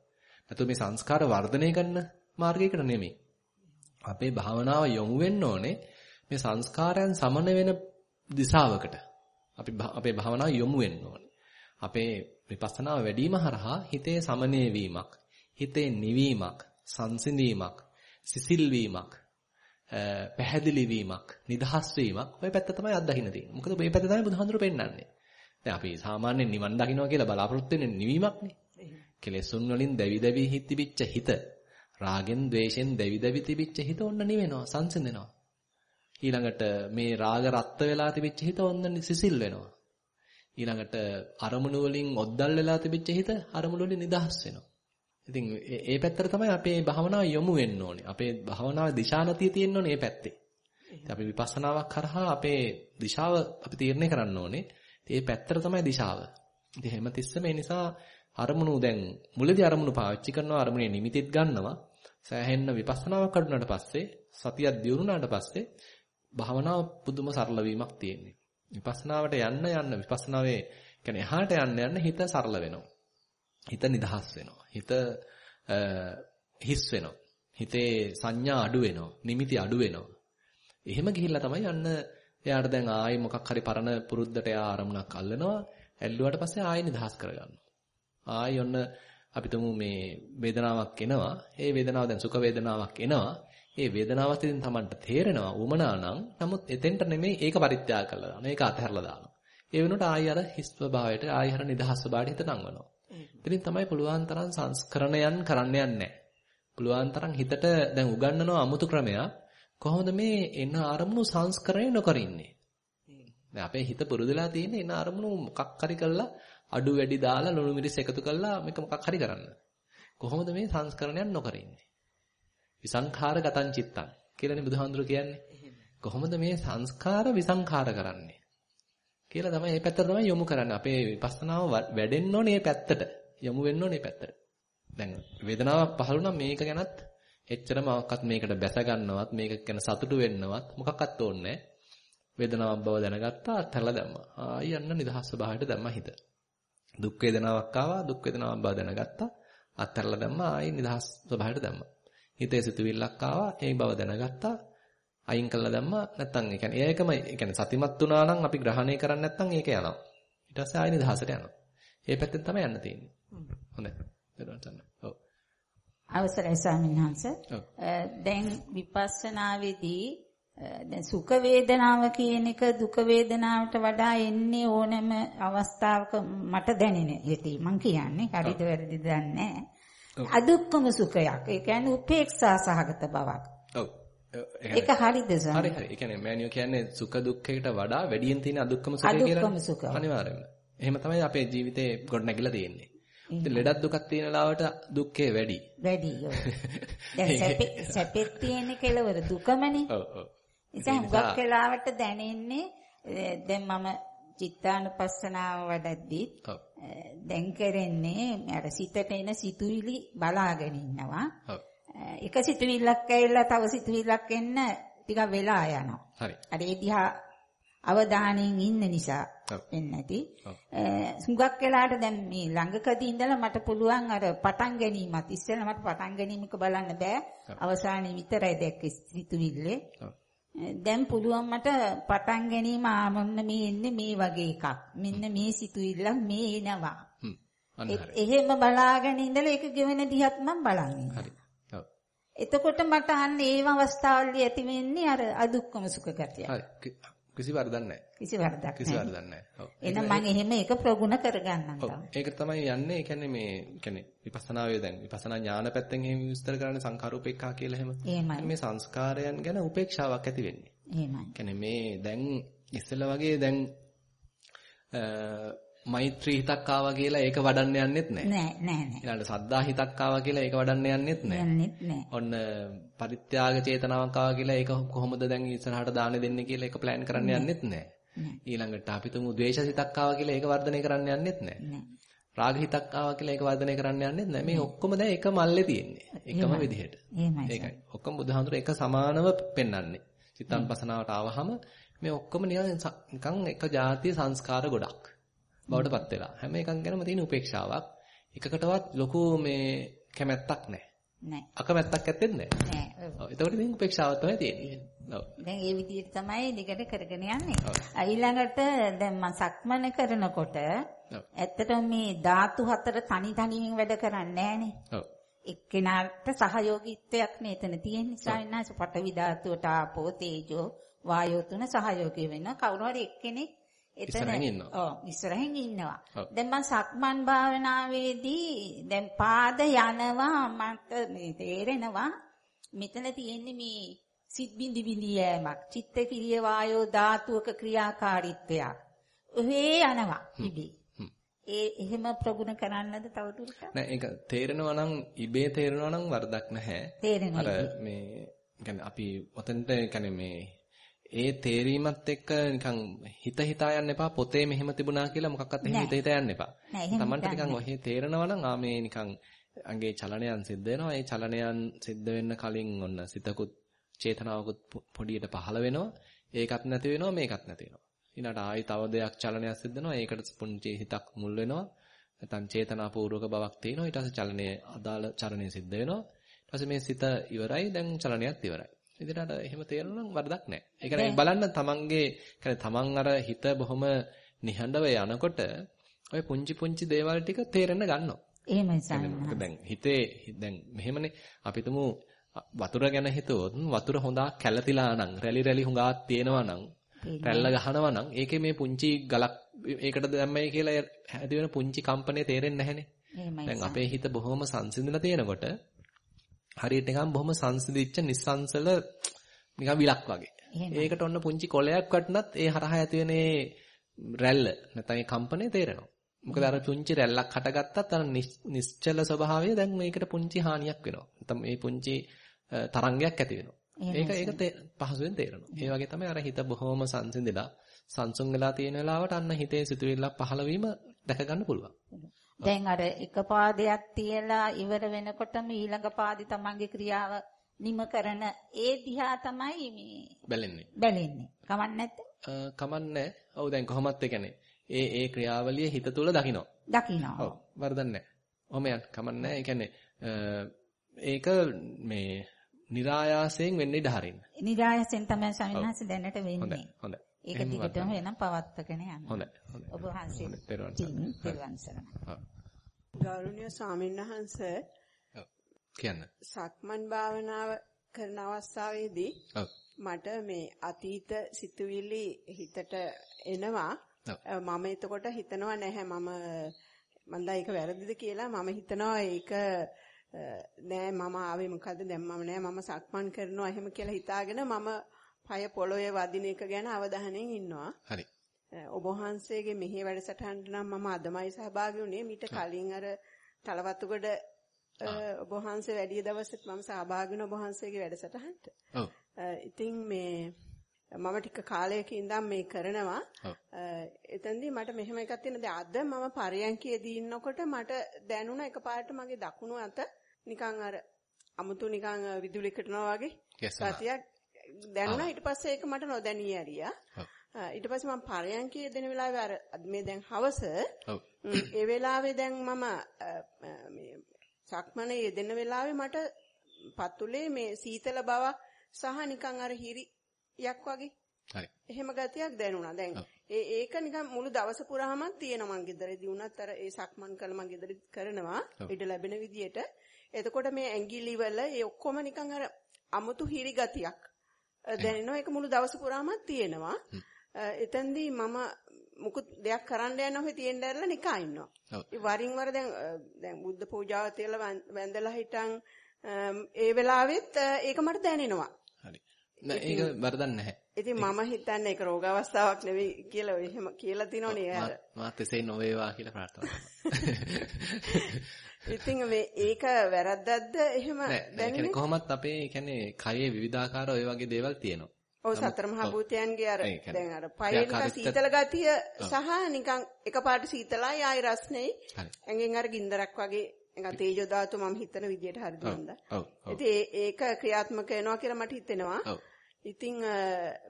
නැතු මේ සංස්කාර වර්ධනය කරන මාර්ගයකට නෙමෙයි. අපේ භාවනාව යොමු වෙන්න ඕනේ මේ සංස්කාරයන් සමන වෙන දිශාවකට. අපි අපේ භාවනාව යොමු වෙන්න ඕනේ. අපේ විපස්සනාව වැඩිම හරහා හිතේ සමනය වීමක්, හිතේ නිවීමක්, සංසිඳීමක්, සිසිල් වීමක්, පැහැදිලි වීමක්, නිදහස් වීමක් ඔය පැත්ත තමයි අත්දකින්න තියෙන්නේ. මොකද මේ පැත්ත තමයි බුදුහාඳුර පෙන්වන්නේ. දැන් අපි සාමාන්‍යයෙන් නිවන් දකින්නවා කියලා බලාපොරොත්තු වෙන්නේ නිවීමක්නේ. කෙලෙසුන් වලින් දැවි දැවි හිතිවිච්ච හිත රාගෙන් ద్వේෂෙන් දැවි දැවි තිබිච්ච හිත ඔන්න නිවෙනවා සංසිඳෙනවා ඊළඟට මේ රාග රත්ත වෙලා තිබිච්ච හිත ඔන්න සිසිල් වෙනවා. ඊළඟට අරමුණු වලින් ඔද්දල් වෙලා තිබිච්ච හිත අරමුණු වලින් නිදහස් වෙනවා. ඉතින් ඒ පැත්තට තමයි අපේ භාවනාව යොමු වෙන්න ඕනේ. අපේ භාවනාවේ දිශානතිය තියෙන්න ඕනේ මේ පැත්තේ. ඉතින් අපි විපස්සනාවක් කරහා අපේ දිශාව අපි තීරණය කරන්න ඕනේ. ඒ පැත්තට තමයි දිශාව. ඉතින් හැමතිස්සෙම ඒ නිසා අරමුණු දැන් මුලදී අරමුණු පාවිච්චි කරනවා අරමුණේ නිමිතිත් ගන්නවා. සෑහෙන්න විපස්සනාවක් කරුණාට පස්සේ සතියක් දියුණුනාට පස්සේ භාවනාව පුදුම සරල වීමක් තියෙන්නේ. විපස්සනාවට යන්න යන්න විපස්සනාවේ කියන්නේ එහාට යන්න යන්න හිත සරල වෙනවා. හිත නිදහස් වෙනවා. හිත හිස් වෙනවා. හිතේ සංඥා අඩු වෙනවා. නිමිති අඩු වෙනවා. එහෙම ගිහිල්ලා තමයි යන්න එයාට දැන් ආයි මොකක් හරි පරණ පුරුද්දට එයා ආරමුණක් අල්ලනවා. ඇල්ලුවාට පස්සේ ආයි නිදහස් කරගන්නවා. ආයි ඔන්න අපි තුමු මේ වේදනාවක් එනවා. ඒ වේදනාව දැන් සුඛ වේදනාවක් එනවා. ඒ වේදනාවත් ඉතින් Tamanට තේරෙනවා උමනා නම්. නමුත් එතෙන්ට නෙමෙයි ඒක පරිත්‍යාග කරලා දානවා. ඒක අතහැරලා දානවා. ඒ වෙනුවට ආයි අර හිස් ස්වභාවයට ආයි අර නිදහස් ස්වභාවයට හිත නංවනවා. ඉතින් තමයි පුළුවන් තරම් සංස්කරණයන් කරන්න යන්නේ. පුළුවන් තරම් හිතට දැන් උගන්වනවා අමුතු ක්‍රමයක්. කොහොමද මේ එන අරමුණු සංස්කරණය නොකර ඉන්නේ? දැන් අපේ හිත පුරුදුලා තියෙන්නේ එන අරමුණු මොකක් හරි කළා අඩු වැඩි දාලා ලුණු මිරිස් එකතු කරලා මේක මොකක් හරි කරන්න. කොහොමද මේ සංස්කරණයක් නොකර ඉන්නේ? විසංඛාර ගතං චිත්තං කියලානේ බුදුහාඳුර කියන්නේ. කොහොමද මේ සංස්කාර විසංඛාර කරන්නේ? කියලා තමයි මේ පැත්තට තමයි යොමු කරන්නේ. අපේ විපස්සනාව වැඩෙන්න ඕනේ මේ පැත්තට. යොමු වෙන්න ඕනේ මේ පැත්තට. දැන් වේදනාවක් පහළ වුණා මේක ගැනත් එච්චරම අවක්වත් මේකට බැස ගන්නවත් මේක ගැන සතුටු වෙන්නවත් මොකක්වත් ඕනේ වේදනාවක් බව දැනගත්තා අත්හැරලා දැම්මා. ආයි යන්න නිදහස් ස්වභාවයට දැම්මා හිත. දුක් වේදනාවක් ආවා දුක් වේදනාවක් බව දැනගත්තා අත්හැරලා දැම්මා ආයි නිදහස් ස්වභාවයට දැම්මා. හිතේ සිතුවිල්ලක් ආවා ඒ බව දැනගත්තා. අයින් කළා දැම්මා නැත්තම් ඒ කියන්නේ ඒකම ඒ කියන්නේ සතිමත් වුණා නම් අපි ග්‍රහණය කරන්නේ නැත්තම් ඒක යනවා. ඊට පස්සේ ආයි නිදහසට යනවා. ඒ පැත්තෙන් තමයි යන්න තියෙන්නේ. හොඳයි. ඔව්. අවසරයි ස්වාමීන් වහන්සේ. දැන් විපස්සනාවේදී දැන් සුඛ වේදනාව කියන එක දුක වේදනාවට වඩා එන්නේ ඕනෑම අවස්ථාවක මට දැනෙන හැටි මං කියන්නේ හරිද වැරදිද දන්නේ අදුක්කම සුඛයක්. ඒ කියන්නේ උපේක්ෂා සහගත බවක්. ඔව්. ඒක හරිද සර් හරි හරි. ඒ කියන්නේ මෑනියෝ කියන්නේ සුඛ දුක්ඛයට වඩා වැඩියෙන් තියෙන අදුක්කම සුඛය කියලා අදුක්කම සුඛ අනිවාර්යයෙන්ම. එහෙම තමයි අපේ ජීවිතේ ගොඩ නැගිලා තියෙන්නේ ඉතින් ලෙඩක් දුකක් තියෙන ලාවට දුක්ඛේ වැඩි. වැඩි ඔව්. දැන් සැපෙත් තියෙන කෙලවර දුකමනේ. ඔව් ඔව්. ඉතින් හුඟක් වෙලාවට දැනෙන්නේ දැන් මම චිත්තානුපස්සනාව වඩද්දි දැන් කරන්නේ අර සිතට එන සිතුවිලි බලාගෙන ඉන්නවා. එක සිතුවිල්ලක් ඇවිල්ලා තව සිතුවිල්ලක් එන්න ටිකක් වෙලා යනවා. හරි. අර ඒ දිහා අවධානයෙන් ඉන්න නිසා වෙන්නේ නැති. හුඟක් වෙලාවට දැන් මේ ළඟකදී ඉඳලා මට පුළුවන් අර පටන් ගැනීමත් ඉස්සෙල්ලා මට පටන් ගැනීමක බලන්න බෑ. අවසානයේ විතරයි දැක්කේ සිතුවිල්ලේ. දැන් පුළුවන් මට පටන් ගැනීම ආමන්න මේ එන්නේ මේ වගේ එකක්. මෙන්න මේ සිතුවිල්ලක් මේ එනවා. එහෙම බලාගෙන ඉඳලා ඒක ගෙවෙන දිහත් මම බලන්නේ. එතකොට මට අන්න ඒව අවස්ථාවලදී ඇති වෙන්නේ අර අදුක්කම සුඛ ගතිය. හරි. කිසි වරදක් නැහැ. කිසි වරදක් නැහැ. කිසි වරදක් නැහැ. ඔව්. එහෙනම් මම එහෙම ඒක ප්‍රගුණ කරගන්නම් ඔව්. ඒක තමයි යන්නේ. ඒ කියන්නේ මේ කියන්නේ විපස්සනාවේ දැන් විපස්සනා ඥාන පැත්තෙන් එහෙම විස්තර කරන්නේ සංඛාරූපේක්ඛා කියලා එහෙම. එහෙමයි. මේ සංස්කාරයන් ගැන උපේක්ෂාවක් ඇති වෙන්නේ. එහෙමයි. කියන්නේ මේ දැන් ඉස්සෙල්ලා වගේ දැන් මෛත්‍රී හිතක් ආවා කියලා ඒක වඩන්න යන්නෙත් නැහැ. නෑ නෑ නෑ. ඊළඟට සද්දා හිතක් ආවා කියලා ඒක වඩන්න යන්නෙත් නැහැ. යන්නෙත් නෑ. ඔන්න පරිත්‍යාග චේතනාවක් ආවා කියලා ඒක කොහොමද දැන් ඉස්සරහට දාන්න දෙන්නේ කියලා ඒක ප්ලෑන් කරන්න යන්නෙත් නැහැ. ඊළඟට අපි තුමු ද්වේෂ හිතක් ආවා කියලා ඒක වර්ධනය කරන්න යන්නෙත් නැහැ. රාග හිතක් ආවා කියලා ඒක වර්ධනය කරන්න යන්නෙත් නැහැ. මේ ඔක්කොම දැන් එක මල්ලේ තියෙන්නේ. එකම විදිහට. ඒකයි. ඔක්කොම බුදුහාමුදුර එක සමානව පෙන්වන්නේ. චිත්තම්පසනාවට ආවහම මේ ඔක්කොම නිකන් එක જાතිය සංස්කාර ගොඩක්. බවට පත් වෙලා. හැම එකක් ගැනම තියෙන උපේක්ෂාවක්. එකකටවත් ලොකු මේ කැමැත්තක් නැහැ. නැහැ. අකමැත්තක් ඇත්තෙත් නැහැ. නැහැ. ඔව්. එතකොට ඉතින් උපේක්ෂාවක් තමයි තියෙන්නේ. ඔව්. දැන් ඒ විදිහට තමයි දිගට කරගෙන යන්නේ. ඊළඟට දැන් මම සක්මන කරනකොට ඇත්තටම මේ ධාතු හතර තනි තනියෙන් වැඩ කරන්නේ නැහනේ. ඔව්. එක්කෙනාට සහයෝගීත්වයක් නේතන තියෙන්නේ. සායනාස පටවි ධාතුවට ආපෝ තේජෝ වායෝ තුන සහයෝගී වෙන කවුරු හරි එක්කෙනෙක් ඉස්සරහින් ඉන්නවා. ඔව් ඉස්සරහින් ඉන්නවා. දැන් මම සක්මන් භාවනාවේදී දැන් පාද යනවා මට මේ තේරෙනවා මෙතන තියෙන්නේ මේ සිත් බින්දි බින්දි යෑමක්. චිත්ත කිරිය වායෝ ධාතුවක ක්‍රියාකාරීත්වයක්. ඔහේ යනවා ඉබේ. ඒ එහෙම ප්‍රගුණ කරන්නද තවදුරටත්? නෑ ඒක තේරෙනවා නම් ඉබේ තේරෙනවා නම් වරදක් නැහැ. තේරෙනවා. අර මේ කියන්නේ අපි ඔතනට කියන්නේ මේ ඒ තේරීමත් එක්ක නිකන් හිත හිතා යන්න එපා පොතේ මෙහෙම තිබුණා කියලා මොකක්වත් එහෙම හිත හිතා යන්න එපා. තමන්ට නිකන් ඔහේ තේරෙනවා නම් ආ මේ නිකන් අංගේ චලනයන් සිද්ධ වෙනවා. ඒ චලනයන් සිද්ධ වෙන්න කලින් ඔන්න සිතකුත් චේතනාවකුත් පොඩියට පහළ වෙනවා. ඒකත් නැති වෙනවා මේකත් නැති වෙනවා. ඊළඟට ආයි තව දෙයක් චලනයක් සිද්ධ වෙනවා. ඒකට පුංචි හිතක් මුල් වෙනවා. නැත්නම් චේතනාපූර්වක බවක් තියෙනවා. ඊට පස්සේ චලනයේ අදාළ චලනය සිද්ධ වෙනවා. ඊට පස්සේ මේ සිත ඉවරයි. දැන් චලනයත් ඉවරයි. ඉතින් එහෙම තේරෙනවා නම් වරදක් නැහැ. ඒ කියන්නේ බලන්න තමන්ගේ කියන්නේ තමන් අර හිත බොහොම නිහඬව යනකොට ඔය පුංචි පුංචි දේවල් ටික තේරෙන්න ගන්නවා. එහෙමයි සාරා. දැන් හිතේ දැන් මෙහෙමනේ අපි තුමු වතුර ගැන හිතුවොත් වතුර හොඳා කැළතිලා නම් රැලි රැලි හුඟා තියෙනවා නම් රැල්ල ගහනවා නම් ඒකේ මේ පුංචි ගලක් ඒකට දැම්මයි කියලා ඇති වෙන පුංචි කම්පණය තේරෙන්නේ නැහනේ. දැන් අපේ හිත බොහොම සංසිඳලා තියෙනකොට හරියට නිකන් බොහොම සංසිඳිච්ච නිස්සංසල නිකන් විලක් වගේ. ඒකට ඔන්න පුංචි කොලයක් වටනත් ඒ හරහා ඇති වෙන රැල්ල නැත්නම් ඒ කම්පණය තේරෙනවා. මොකද අර පුංචි රැල්ලක් හටගත්තත් අර නිශ්චල ස්වභාවය දැන් මේකට පුංචි හානියක් වෙනවා. නැත්නම් මේ පුංචි තරංගයක් ඇති වෙනවා. ඒක ඒක පහසුවෙන් තේරෙනවා. ඒ වගේ තමයි අර හිත බොහොම සංසිඳිලා සංසුන් වෙලා තියෙන වෙලාවට අන්න හිතේ සිතුවිල්ලක් පහළ වීම දැක ගන්න පුළුවන්. දැන් අර එක පාදයක් තියලා ඉවර වෙනකොටම ඊළඟ පාදේ තමන්ගේ ක්‍රියාව නිම කරන ඒ දිහා තමයි මේ බැලෙන්නේ. බැලෙන්නේ. කමන්නේ නැද්ද? කමන්නේ. ඔව් දැන් කොහොමත් ඒ කියන්නේ ඒ ඒ ක්‍රියාවලිය හිත තුළ දකිනවා. දකිනවා. ඔව්. වරදක් නැහැ. ඔහම යන්න කමන්නේ. ඒ කියන්නේ ඒක මේ નિરાයාසයෙන් වෙන්නේ ඉඩ හරින්න. નિરાයාසයෙන් තමයි ස්වාමීන් වහන්සේ දැනට වෙන්නේ. හොඳයි. හොඳයි. ඒක දිගටම එනම් පවත්වගෙන යන්න. හොඳයි. ඔබ වහන්සේ තෙරුවන් සරණයි. ගෞරවනීය ස්වාමීන් වහන්සේ කියන්න. සක්මන් භාවනාව කරන අවස්ථාවේදී මට මේ අතීත සිතුවිලි හිතට එනවා. මම එතකොට හිතනවා නැහැ මම මන්ද ඒක වැරදිද කියලා මම හිතනවා ඒක නෑ මම ආවේ මොකද්ද දැන් මම නෑ මම සක්මන් කරනවා එහෙම කියලා හිතාගෙන මම පය පොළොවේ වදින එක ගැන අවධානයෙන් ඉන්නවා. හරි. ඔබ වහන්සේගේ මෙහි වැඩසටහනට නම් මම අදමයි සහභාගී වුණේ. මීට කලින් අර තලවතුගොඩ ඔබ වහන්සේ වැඩි දවසෙත් මම සහභාගී වුණා ඔබ වහන්සේගේ වැඩසටහනට. ඔව්. ඉතින් මේ මම ටික කාලයක ඉඳන් මේ කරනවා. එතෙන්දී මට මෙහෙම එකක් තියෙන දැන් අද මම පරයන්කයේදී ඉන්නකොට මට දැනුණා එකපාරට මගේ දකුණු අත නිකන් අර අමුතු නිකන් විදුලි කටනවා වගේ සතියක් දැනුණා ඊට පස්සේ ඒක මට නොදැනී ඇරියා. ඊට පස්සේ මම පරයන්කයේ දෙන වෙලාවේ අර මේ දැන් හවස. ඒ වෙලාවේ දැන් මම මේ සක්මනේ යෙදෙන වෙලාවේ මට පතුලේ මේ සීතල බව සහ නිකන් අර හිරියක් වගේ. හරි. එහෙම ගතියක් දැනුණා. දැන් ඒ ඒක නිකන් මුළු දවස පුරාම තියෙනවා මං ගෙදරදී වුණත් අර ඒ සක්මන් කළ මං ගෙදරදී කරනවා. ඉඩ ලැබෙන විදියට. එතකොට මේ ඇඟිලි වල ඒ ඔක්කොම නිකන් අර අමුතු හිරි ගතියක් දැනෙනවා. ඒක මුළු දවස පුරාම තියෙනවා. එතෙන්දී මම මුකුත් දෙයක් කරන්න යන ඔහේ තියෙන්න ඇරලා නිකන් ඉන්නවා. ඒ වරින් වර දැන් දැන් බුද්ධ පූජාව තියලා වැඳලා හිටන් ඒ වෙලාවෙත් ඒක මට දැනෙනවා. නෑ ඒක වරදක් නැහැ. ඉතින් මම හිතන්නේ ඒක රෝග අවස්ථාවක් නෙවෙයි කියලා එහෙම කියලා තිනෝනේ අර. මාත් එසේ නොවේවා කියලා ප්‍රාර්ථනා ඉතින් මේ ඒක වැරද්දක්ද එහෙම දැනෙන්නේ කොහොමත් අපේ කියන්නේ කයේ විවිධාකාර ඔය වගේ දේවල් තියෙනවා. ඔව් සතර මහා භූතයන්ගේ අර දැන් අර පයේ සීතල ගතිය සහ නිකන් එකපාරට සීතලයි ආයි රස්නේ ඇඟෙන් අර ගින්දරක් වගේ නිකන් තේජෝ ධාතු මම හිතන විදියට හරිද මන්ද. ඉතින් ඒක ක්‍රියාත්මක වෙනවා කියලා මට හිතෙනවා. ඉතින්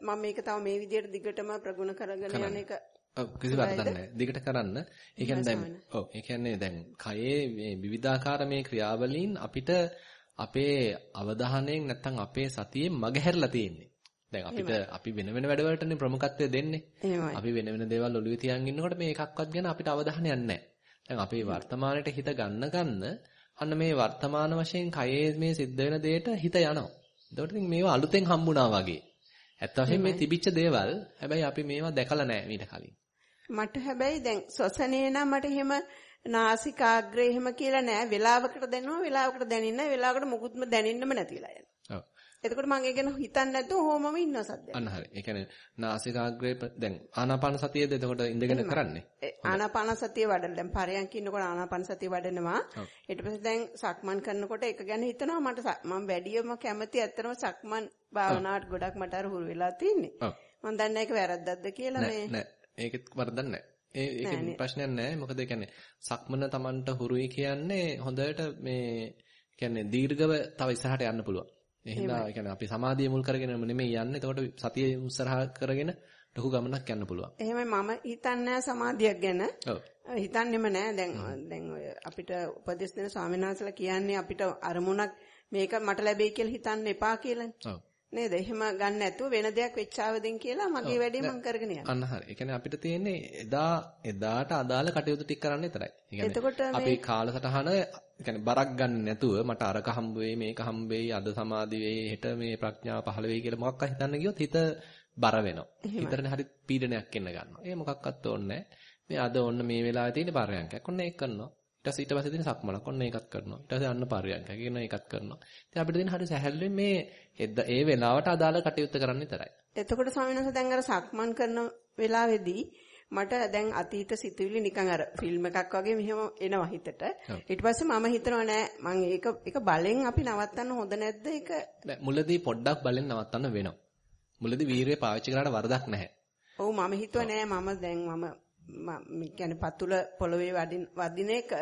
මම මේක තව මේ විදියට දිගටම ප්‍රගුණ කරගෙන යන එක ඔව් කිසි වරදක් නැහැ. දිගට කරන්න. ඒ කියන්නේ දැන් ඔව් ඒ කියන්නේ දැන් කයේ මේ විවිධාකාර මේ ක්‍රියාවලීන් අපිට අපේ අවධානයෙන් නැත්තම් අපේ සතියෙන් මගහැරලා තියෙන්නේ. දැන් අපිට අපි වෙන වෙන වැඩවලටනේ ප්‍රමුඛත්වය දෙන්නේ. අපි වෙන වෙන දේවල් ඔළුවේ තියන් ඉන්නකොට මේ එකක්වත් ගැන අපිට අවධානයක් නැහැ. දැන් අපේ වර්තමානයේ හිත ගන්න ගන්න අන්න මේ වර්තමාන වශයෙන් කයේ මේ සිද්ධ වෙන දෙයට හිත යනවා. එතකොට ඉතින් මේවා අලුතෙන් හම්බුණා වගේ. ඇත්ත වශයෙන්ම මේ තිබිච්ච දේවල් හැබැයි අපි මේවා දැකලා නැහැ ඊට කලින්. මට හැබැයි දැන් සොසනේ නම් මට එහෙම නාසිකාග්‍රේ එහෙම කියලා නෑ. වෙලාවකට දැනෙනවා වෙලාවකට දැනෙන්නේ නැහැ. වෙලාවකට මුකුත්ම දැනෙන්නම නැතිලා යනවා. එතකොට මම ඒ ගැන හිතන්නේ නැතුව හොමම ඉන්නවා සද්දයක්. අන්න හරි. ඒ කියන්නේ නාසිකාග්‍රේ දැන් ආනාපාන සතියේද එතකොට ඉඳගෙන කරන්නේ? ආනාපාන සතිය වඩන දැන් පරයන්ක ඉන්නකොට ආනාපාන සතිය වඩනවා. ඊට පස්සේ දැන් සක්මන් කරනකොට ඒක ගැන හිතනවා මට මම වැඩියම කැමති ඇත්තටම සක්මන් භාවනාවට ගොඩක් මට අර හුරු වෙලා තින්නේ. මම දන්නේ ඒක වැරද්දක්ද කියලා මේ නෑ ඒකෙත් වරදක් නෑ. ඒ ඒකේ ප්‍රශ්නයක් නෑ. මොකද ඒ කියන්නේ සක්මන Tamanට හුරුයි කියන්නේ හොඳට මේ කියන්නේ දීර්ඝව තව ඉස්සරහට යන්න පුළුවන්. එහෙනම් ඒ කියන්නේ අපි සමාධිය මුල් කරගෙනම නෙමෙයි යන්නේ. එතකොට සතිය උත්සාහ කරගෙන ලොකු ගමනක් යන්න පුළුවන්. එහෙමයි මම හිතන්නේ සමාධියක් ගැන. ඔව්. හිතන්නෙම නෑ දැන් දැන් ඔය අපිට උපදෙස් දෙන ස්වාමීන් වහන්සේලා කියන්නේ අපිට අරමුණක් මේක මට ලැබෙයි කියලා හිතන්න එපා කියලානේ. ඔව්. නේද? එහෙම ගන්න නැතුව වෙන දෙයක් වෙච්චාවදින් කියලා මගේ වැඩේ මම කරගෙන යනවා. අන්න හරි. ඒ කියන්නේ අපිට තියෙන්නේ එදා එදාට අදාළ කටයුතු ටික කරන්න විතරයි. ඒ කියන්නේ අපි කාලසටහන කියන්නේ බරක් ගන්න නැතුව මට අරක හම්බ වෙයි මේක හම්බ වෙයි අද සමාධි වෙයි හෙට මේ ප්‍රඥාව පහළ වෙයි කියලා මොකක්වත් හිතන්න ගියොත් හිත බර වෙනවා. හිතරනේ හරි පීඩනයක් එන්න ගන්නවා. ඒ මොකක්වත් ඕනේ මේ අද ඔන්න මේ වෙලාවේ තියෙන පරයන්කයක්. ඔන්න ඒක කරනවා. ඊට පස්සේ ඊට පස්සේ තියෙන සක්මනක් ඔන්න ඒකත් කරනවා. ඊට පස්සේ අන්න පරයන්කයක් කියන ඒකත් කරනවා. ඉතින් අපිට තියෙන හරි සැහැල්ලුවෙන් මේ ඒ වෙලාවට අදාළ කටයුත්ත කරන්න විතරයි. එතකොට ස්වාමීන් වහන්සේ දැන් අර සක්මන් කරන වෙලාවේදී මට දැන් අතීත සිතුවිලි නිකන් අර ෆිල්ම් එකක් වගේ මෙහෙම එනවා හිතට. ඊට පස්සේ මම හිතනවා නෑ මම ඒක ඒක බලෙන් අපි නවත්තන්න හොඳ නැද්ද ඒක? මුලදී පොඩ්ඩක් බලෙන් නවත්තන්න වෙනවා. මුලදී වීරය පාවිච්චි කරාට වරදක් නැහැ. ඔව් මම හිතුවා නෑ මම දැන් මම මම කියන්නේ පතුල පොළවේ වදින වදින එක.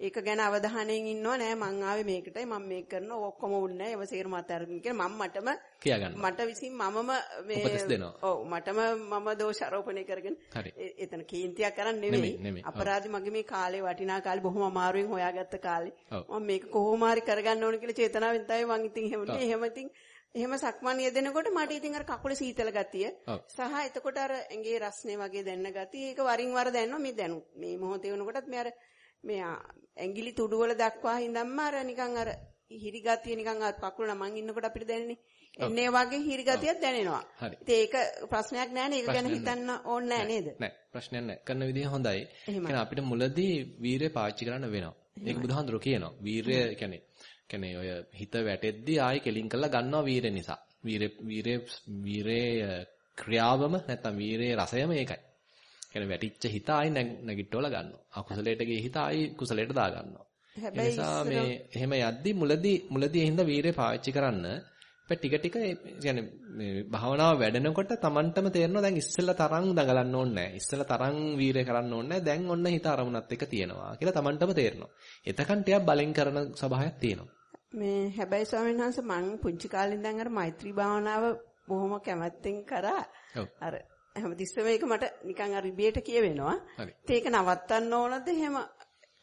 ඒක ගැන අවධානයෙන් ඉන්නව නෑ මං ආවේ මේකටයි මම මේක කරනවා ඔක්කොම උන්නේ නෑ ඒව සේරම අතාරින්න කියලා මම මටම. මට විසින් මමම මේ. ඔව් මටම මම දෝෂාරෝපණය කරගෙන හරි. ඒ- එතන කේන්තියක් කරන් නෙමෙයි. අපරාධි මගේ මේ කාලේ වටිනා කාලේ බොහොම අමාරුවෙන් හොයාගත්ත කාලේ. මම මේක කොහොම හරි කරගන්න ඕන කියලා චේතනාවෙන් තමයි මං ඉතින් එහෙම ඉතින් එහෙම සක්මන් යෙදෙනකොට මට ඉතින් අර කකුල සීතල ගතිය. සහ එතකොට අර ඇඟේ රස්නේ වගේ දැනෙන ගතිය. ඒක වරින් වර දැනෙනවා. මේ දැනු මේ මොහොතේ වෙනකොටත් මේ අර මේ ඇඟිලි තුඩු වල දක්වා හින්දම්ම අර නිකන් අර හිරි ගතිය නිකන් අර කකුල නම් මං ඉන්නකොට අපිට දැනෙන්නේ. එන්නේ වගේ හිරි ගතියක් දැනෙනවා. ඉතින් ඒක ප්‍රශ්නයක් නෑ නේද ඒක ගැන හිතන්න ඕනේ නෑ නේද? නෑ ප්‍රශ්නයක් නෑ. කරන විදිහ හොඳයි. කියන්නේ අපිට මුලදී වීරය පාවිච්චි කරන්න වෙනවා. ඒක බුදුහාඳුරෝ කියනවා. වීරය කියන්නේ කියන්නේ ඔය හිත වැටෙද්දී ආයි කෙලින් කරලා ගන්නවා වීරය නිසා. වීරය වීරය වීරයේ ක්‍රියාවම නැත්නම් වීරයේ රසයම ඒකයි. කියන්නේ වැටිච්ච හිත ආයි නැග- නැගිටවලා ගන්නවා. අකුසලයට ගිය හිත ආයි කුසලයට දා ගන්නවා. නිසා මේ එහෙම යද්දි මුලදී මුලදී එහෙනම් වීරය පාවිච්චි කරන්න ටික ටික කියන්නේ මේ භාවනාව වැඩෙනකොට Tamanටම තේරෙනවා දැන් ඉස්සෙල්ලා තරම් දඟලන්න ඕනේ නැහැ. ඉස්සෙල්ලා තරම් වීරය කරන්න ඕනේ නැහැ. දැන් ඔන්න හිත අරමුණත් එක්ක තියෙනවා කියලා Tamanටම තේරෙනවා. එතකන් ටිකක් බලෙන් කරන ස්වභාවයක් තියෙනවා. මේ හැබැයි ස්වාමීන් වහන්සේ මං පුංචි කාලේ ඉඳන් අර මෛත්‍රී භාවනාව බොහොම කැමැත්තෙන් කරා. ඔව්. අර හැමතිස්සෙම ඒක මට නිකන් අර ඉබේට කියවෙනවා. ඒක නවත්තන්න ඕනද එහෙම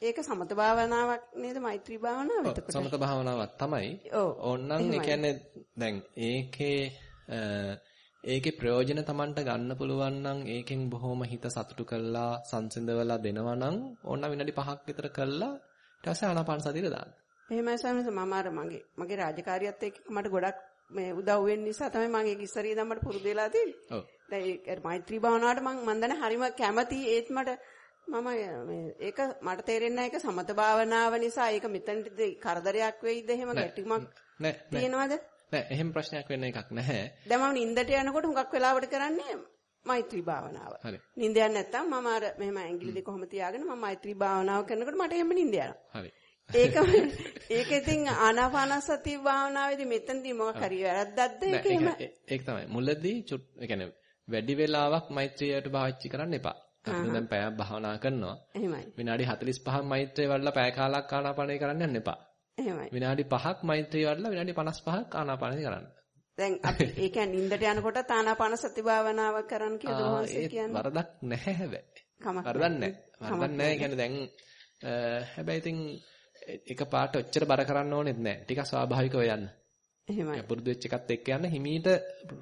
ඒක සමත භාවනාවක් නේද මෛත්‍රී භාවනාව එතකොට? සමත භාවනාවක් තමයි. ඕන්නම් ඒ. කියන්නේ දැන් ඒකේ ඒකේ ප්‍රයෝජන Tamanට ගන්න පුළුවන් නම් ඒකෙන් බොහොම හිත සතුටු කරලා සංසිඳවලා දෙනවා නම් ඕන්නම් විනාඩි 5ක් විතර කරලා ඊට පස්සේ ආනාපාන සතියට දාන්න. එහෙමයි ස්වාමීන් වහන්සේ මම අර මගේ මගේ රාජකාරියත් එක්ක මට ගොඩක් මේ උදව් වෙන්න නිසා තමයි මම ඒක ඉස්සරිය ඉඳන් මට පුරුදු වෙලා තියෙන්නේ. ඔව්. දැන් ඒ මෛත්‍රී භාවනාවට මම මන් දන්නේ හරිම කැමති ඒත් මට මම මේ ඒක මට තේරෙන්නේ නැහැ ඒක සමත භාවනාව නිසා ඒක මෙතනට කරදරයක් වෙයිද එහෙම ගැටීමක් තියෙනවද? නෑ එහෙම ප්‍රශ්නයක් වෙන්න එකක් නැහැ. දැන් මම නිින්දට යනකොට හුඟක් වෙලාවට කරන්නේ මෛත්‍රී භාවනාව. හරි. නිින්ද යන්නේ නැත්තම් මම අර මෙහෙම ඇඟිලි දෙක කොහොම තියාගෙන මම මෛත්‍රී භාවනාව කරනකොට මට එහෙම නිින්ද යනවා. හරි. ඒක ඒක ඉතින් ආනාපානසති භාවනාවේදී මෙතනදී මොකක් හරි වැරද්දක්ද ඒක එහෙම ඒක තමයි. මුලදී චුට් ඒ කියන්නේ වැඩි වෙලාවක් මෛත්‍රියට පාවිච්චි කරන්න එපා. අපි දැන් පැයක් භාවනා කරනවා. එහෙමයි. විනාඩි 45ක් මෛත්‍රිය වඩලා පැය කාලක් ආනාපානය කරන්න යන්න එපා. එහෙමයි. විනාඩි 5ක් මෛත්‍රිය වඩලා විනාඩි 55ක් ආනාපානය කරන්න. දැන් අපි ඒ කියන්නේ නිින්දට යනකොට ආනාපානසති භාවනාව කරන්න කියලා ඒත් කියන්නේ. වරදක් නැහැ හැබැයි. කමක් වරදක් නැහැ. වරදක් නැහැ. කියන්නේ දැන් හැබැයි ඉතින් එක පාට ඔච්චර බර කරන්න ඕනෙත් නැහැ. ටිකක් ස්වාභාවිකව යන්න. එහෙමයි. පුරුදු වෙච්ච එකත් එක්ක යන්න හිමීට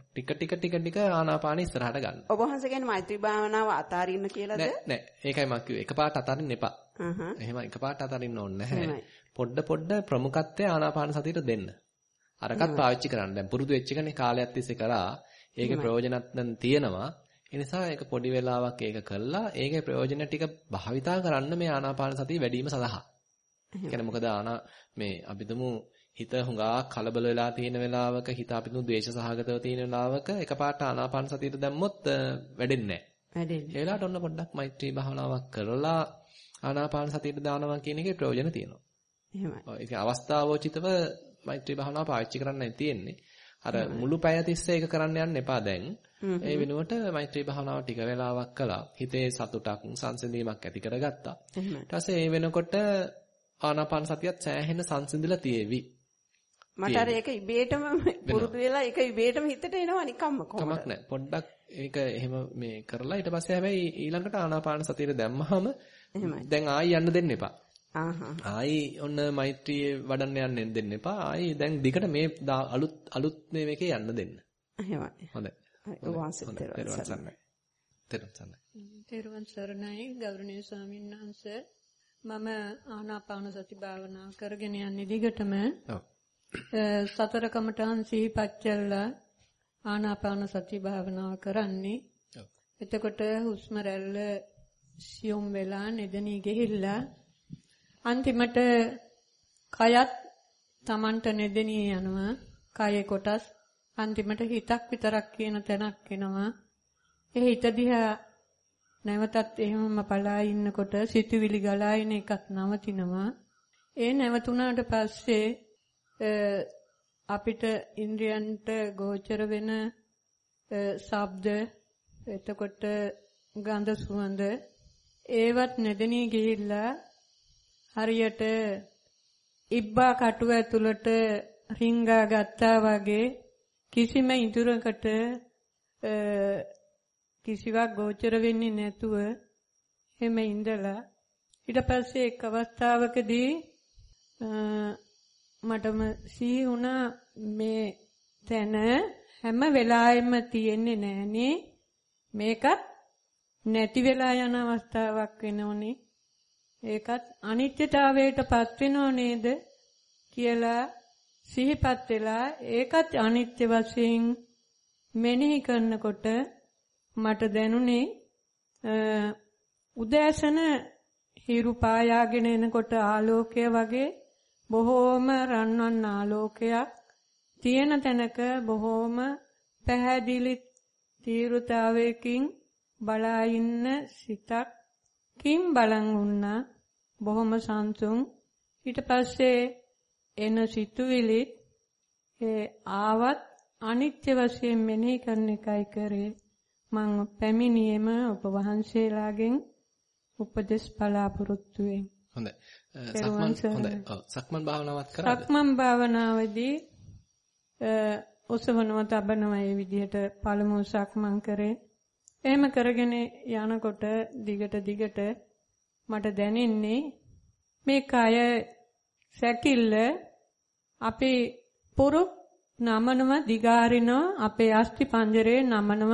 ටික ටික ටික ටික ආනාපාන ඉස්සරහට ගන්න. ඔබ වහන්සේ කියන්නේ මෛත්‍රී භාවනාව අතාරින්න කියලාද? නෑ නෑ ඒකයි මම කිව්වේ. එකපාරට අතාරින්න එපා. අහහ. එහෙම එකපාරට අතාරින්න ඕනේ නැහැ. පොඩ පොඩ ප්‍රමුඛත්වය ආනාපාන සතියට දෙන්න. අරකට පාවිච්චි කරන්න. දැන් පුරුදු වෙච්ච එකනේ කාලයක් තිස්සේ කරා. ඒකේ ප්‍රයෝජනත් දැන් තියෙනවා. ඒ නිසා ඒක පොඩි වෙලාවක් ඒක කළා ඒකේ ප්‍රයෝජන ටික භාවිතා කරන්න මේ ආනාපාන සතිය වැඩිම සඳහා. කියන්නේ මොකද ආනා මේ අපිටම හිත හුඟා කලබල වෙලා තියෙන වෙලාවක හිත අපිටම ද්වේෂ සහගතව තියෙන වෙලාවක එකපාරට ආනාපාන සතියට දැම්මොත් වැඩෙන්නේ නැහැ. වැඩෙන්නේ. ඒ වෙලාවට ඔන්න පොඩ්ඩක් මෛත්‍රී භාවනාවක් කරලා ආනාපාන සතියට දානවා කියන එකේ ප්‍රයෝජන තියෙනවා. එහෙමයි. ඒක අවස්ථාවෝචිතව මෛත්‍රී භාවනාව පාවිච්චි කරන්නයි තියෙන්නේ. අර මුළු පැය තිස්සේ ඒක කරන්න යන්න එපා දැන්. ඒ වෙනුවට මෛත්‍රී භාවනාව ටික වෙලාවක් කළා. හිතේ සතුටක් සංසිඳීමක් ඇති කරගත්තා. ඊට පස්සේ ඒ වෙනකොට ආනාපාන සතියත් සෑහෙන සංසිඳිලා තියෙවි. මට අර ඒක ඉබේටම පුරුදු වෙලා ඒක ඉබේටම හිතට එනවා නිකම්ම කොහොමද? කමක් නැහැ. පොඩ්ඩක් ඒක එහෙම මේ කරලා ඊට පස්සේ හැබැයි ඊළඟට ආනාපාන සතියට දැම්මහම එහෙමයි. දැන් ආයි යන්න දෙන්න එපා. ආහා. ආයි ඔන්න මෛත්‍රියේ වඩන්න යන්න දෙන්න එපා. ආයි දැන් දිගට මේ අලුත් අලුත් මේ මේකේ යන්න දෙන්න. එහෙමයි. හොඳයි. ඔබ වහන්සේ හොඳයි. තෙරුවන් තෙරුවන් සරණයි. තෙරුවන් සරණයි. තෙරුවන් සරණයි ගෞරවනීය ස්වාමීන් වහන්සේ මම ආනාපාන සති භාවනා කරගෙන යන්නේ දිගටම ඔව්. සතර කමඨහන් සිහිපත් කළා ආනාපාන සති භාවනාව කරන්නේ ඔව්. එතකොට හුස්ම රැල්ල සියුම් වෙලා නෙදණී ගිහිල්ලා අන්තිමට කයත් Tamanට නෙදණී යනවා කයේ කොටස් අන්තිමට හිතක් විතරක් කියන තැනක් එනවා ඒ හිත දිහා නැවතත් එහෙමම පලා ඉන්නකොට සිතුවිලි ගලා එන එකක් නවතිනවා. ඒ නැවතුණාට පස්සේ අ, අපිට ඉන්ද්‍රයන්ට ගෝචර වෙන අ, ශබ්ද එතකොට ගන්ධ සුවඳ ඒවත් නැදෙනී ගිහිල්ලා හරියට ඉබ්බා කටුව ඇතුළට රිංගා ගත්තා වගේ කිසිම ඉදුරකට කිසිවක් ගෝචර වෙන්නේ නැතුව එහෙම ඉඳලා ඊට පස්සේ එක් අවස්ථාවකදී මටම සිහි වුණා මේ තැන හැම වෙලාවෙම තියෙන්නේ නෑනේ මේකත් නැති වෙලා යන අවස්ථාවක් වෙනෝනේ. ඒකත් අනිත්‍යතාවයටපත් වෙනව නේද කියලා සිහිපත් වෙලා ඒකත් අනිත්‍ය වශයෙන් මෙනෙහි කරනකොට මට දැනුනේ උදෑසන හිරු පායාගෙන එනකොට ආලෝකය වගේ බොහෝම රන්වන් ආලෝකයක් තියෙන තැනක බොහෝම පැහැදිලි තීරුතාවයකින් බලා ඉන්න සිතක් කිම් බලන් වුණා. බොහොම සංසුන් ඊට පස්සේ එන සිතුවිලි ඒ ආවත් අනිත්‍ය වශයෙන් මෙනෙහි කරන එකයි කරේ. මම පැමිණියේම ඔබ වහන්සේලාගෙන් උපදෙස් බලාපොරොත්තු වෙමි. හොඳයි. සක්මන් හොඳයි. සක්මන් භාවනාවක් කරාද? සක්මන් භාවනාවේදී ඔසවනව තබනව මේ විදිහට පළමු සක්මන් කරේ. එහෙම කරගෙන යනකොට දිගට දිගට මට දැනෙන්නේ මේ කය සැකිල්ල අපේ පුරුක් නමනව දිගාරිනව අපේ අස්ති පංජරේ නමනව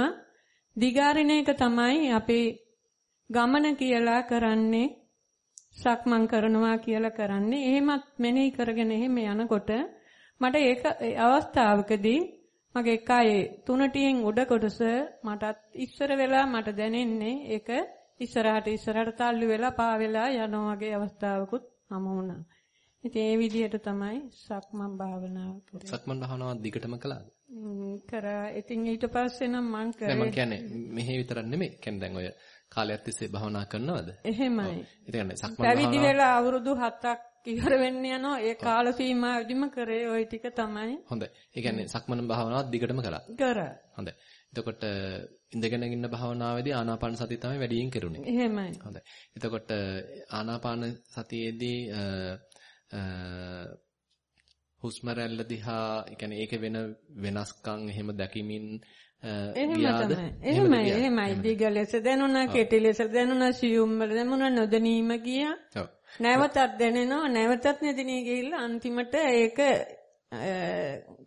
දිගාරින එක තමයි අපේ ගමන කියලා කරන්නේ සක්මන් කරනවා කියලා කරන්නේ එහෙමත් මෙනෙහි කරගෙන එහෙම යනකොට මට ඒක අවස්ථාවකදී මගේ කයේ තුනටියෙන් උඩ කොටස මටත් ඉස්සර වෙලා මට දැනෙන්නේ ඒක ඉස්සරහට ඉස්සරහට තල්ලු වෙලා පා වෙලා යනවා වගේ අවස්ථාවකුත් හමු වුණා. ඉතින් ඒ විදිහට තමයි සක්මන් භාවනාව කරේ. සක්මන් භාවනාව දිගටම කළාද? කරා. ඉතින් ඊට පස්සේ නම් මං කරේ. මම කියන්නේ මෙහෙ විතරක් නෙමෙයි. කියන්නේ දැන් ඔය කාලයක් තිස්සේ භාවනා කරනවද? එහෙමයි. කියන්නේ සක්මන් පැවිදි වෙලා අවුරුදු 7ක් ඉවර වෙන්න යනවා. ඒ කාල සීමාවෙදිම කරේ ওই ටික තමයි. හොඳයි. ඒ කියන්නේ සක්මන් භාවනාවත් දිගටම කළා. කරා. හොඳයි. එතකොට ඉඳගෙන ඉන්න භාවනාවේදී ආනාපාන සතිය තමයි වැඩියෙන් කරුනේ. එහෙමයි. හොඳයි. එතකොට ආනාපාන සතියේදී හුස්ම රැල්ල දිහා, يعني ඒක වෙන වෙනස්කම් එහෙම දැකීමින් ගියාද? එහෙමයි. එහෙමයි. දිග ලෙස දැනුණා, කෙටි ලෙස දැනුණා, සියුම් වල දැනුණා, නොදැනීම ගියා. ඔව්. නැවතත් දැනෙනවා, නැවතත් නැදිනේ ගිහිල්ලා අන්තිමට ඒක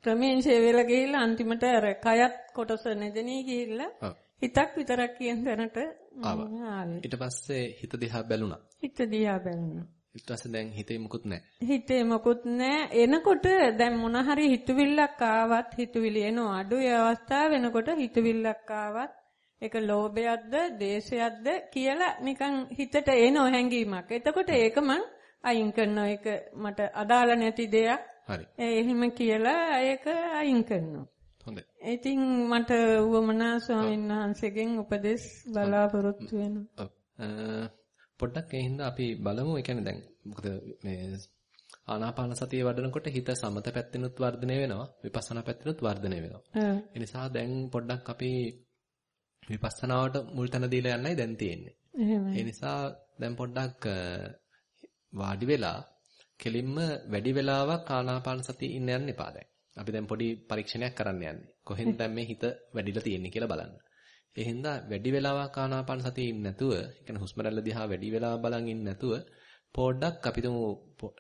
ක්‍රමයෙන් ෂේවෙලා ගිහිල්ලා අන්තිමට අර කයත් කොටස නැදෙනී ගිහිල්ලා හිතක් විතරක් කියන තැනට ආවා. ඊට පස්සේ හිත දිහා බැලුණා. හිත දිහා බැලුණා. ඊට පස්සේ දැන් හිතේ මුකුත් නැහැ. හිතේ මුකුත් නැහැ. එනකොට දැන් මොන හරි හිතවිල්ලක් ආවත් හිතවිලි එනවා. අඩුවේ අවස්ථාව වෙනකොට හිතවිල්ලක් ආවත් ඒක ලෝභයක්ද, දේශයක්ද කියලා නිකන් හිතට එන හැඟීමක්. එතකොට ඒක මං අයින් කරනවා. ඒක මට අදාළ නැති දෙයක්. හරි. එහෙම කියලා ඒක අයින් කරනවා. හොඳයි. ඉතින් මට උවමනා ස්වාමීන් වහන්සේගෙන් උපදෙස් බලාපොරොත්තු වෙනවා. පොඩ්ඩක් ඒ හින්දා අපි බලමු. ඒ කියන්නේ දැන් මොකද මේ ආනාපාන සතිය වඩනකොට හිත සමත පැත්තෙනුත් වර්ධනය වෙනවා. විපස්සනා පැත්තෙනුත් වර්ධනය වෙනවා. ඒ නිසා දැන් පොඩ්ඩක් අපි විපස්සනාවට මුල් තැන දීලා යන්නයි දැන් තියෙන්නේ. ඒ නිසා දැන් පොඩ්ඩක් වාඩි වෙලා කෙලින්ම වැඩි වෙලාවක් ආනාපාන සතිය ඉන්න යන්න එපා දැන්. අපි දැන් පොඩි පරීක්ෂණයක් කරන්න යන්නේ. කොහෙන්ද දැන් මේ හිත වැඩිලා තියෙන්නේ කියලා බලන්න. ඒ හින්දා වැඩි වෙලාවක් ආනාපාන සතියේ ඉන්නේ නැතුව, කියන්නේ හුස්ම රැල්ල දිහා වැඩි වෙලාවක් බලන් ඉන්නේ නැතුව පොඩ්ඩක් අපි තුමු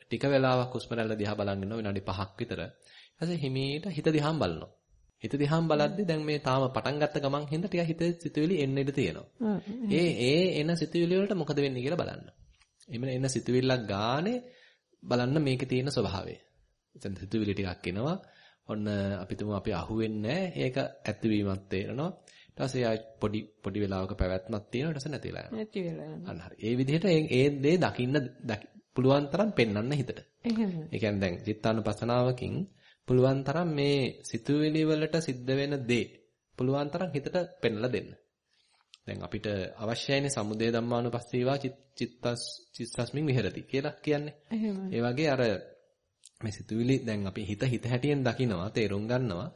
ටික වෙලාවක් හුස්ම රැල්ල දිහා බලන් ඉන්නවා විනාඩි 5ක් විතර. ඊපස්සේ හිමීට හිත දිහාම බලනවා. හිත දිහාම බලද්දි දැන් මේ තාම පටන් ගත්ත ගමන් හින්දා ටික හිත සිතුවිලි එන්න ඉඩ තියෙනවා. ඒ ඒ එන සිතුවිලි වලට මොකද වෙන්නේ කියලා බලන්න. එimhe එන සිතුවිල්ලක් ගානේ බලන්න මේකේ තියෙන ස්වභාවය. එතන සිතුවිලි ටිකක් එනවා. ඔන්න අපි තුමු අපි අහුවෙන්නේ ඒක ඇතිවීමක් තේරෙනවා. ඊට පස්සේ ආයි පොඩි පොඩි වෙලාවක පැවැත්මක් තියෙනවා. ඊට පස්සේ නැතිලා යනවා. නැති වෙලා යනවා. අන්න හරි. ඒ විදිහට ඒ දේ දකින්න පුළුවන් තරම් පෙන්වන්න හිතට. එහෙම. ඒ කියන්නේ දැන් චිත්තානුපසනාවකින් පුළුවන් තරම් මේ සිතුවිලි වලට සිද්ධ වෙන දේ පුළුවන් තරම් හිතට පෙන්ලා දෙන්න. දැන් අපිට අවශ්‍යයිනේ සමුදය ධම්මානුපස්සීවා චිත්තස් චිත්තස්මින් විහෙරති කියලා කියන්නේ. ඒ වගේ අර මේ සිතුවිලි දැන් අපි හිත හිත හැටියෙන් දකිනවා තේරුම් ගන්නවා.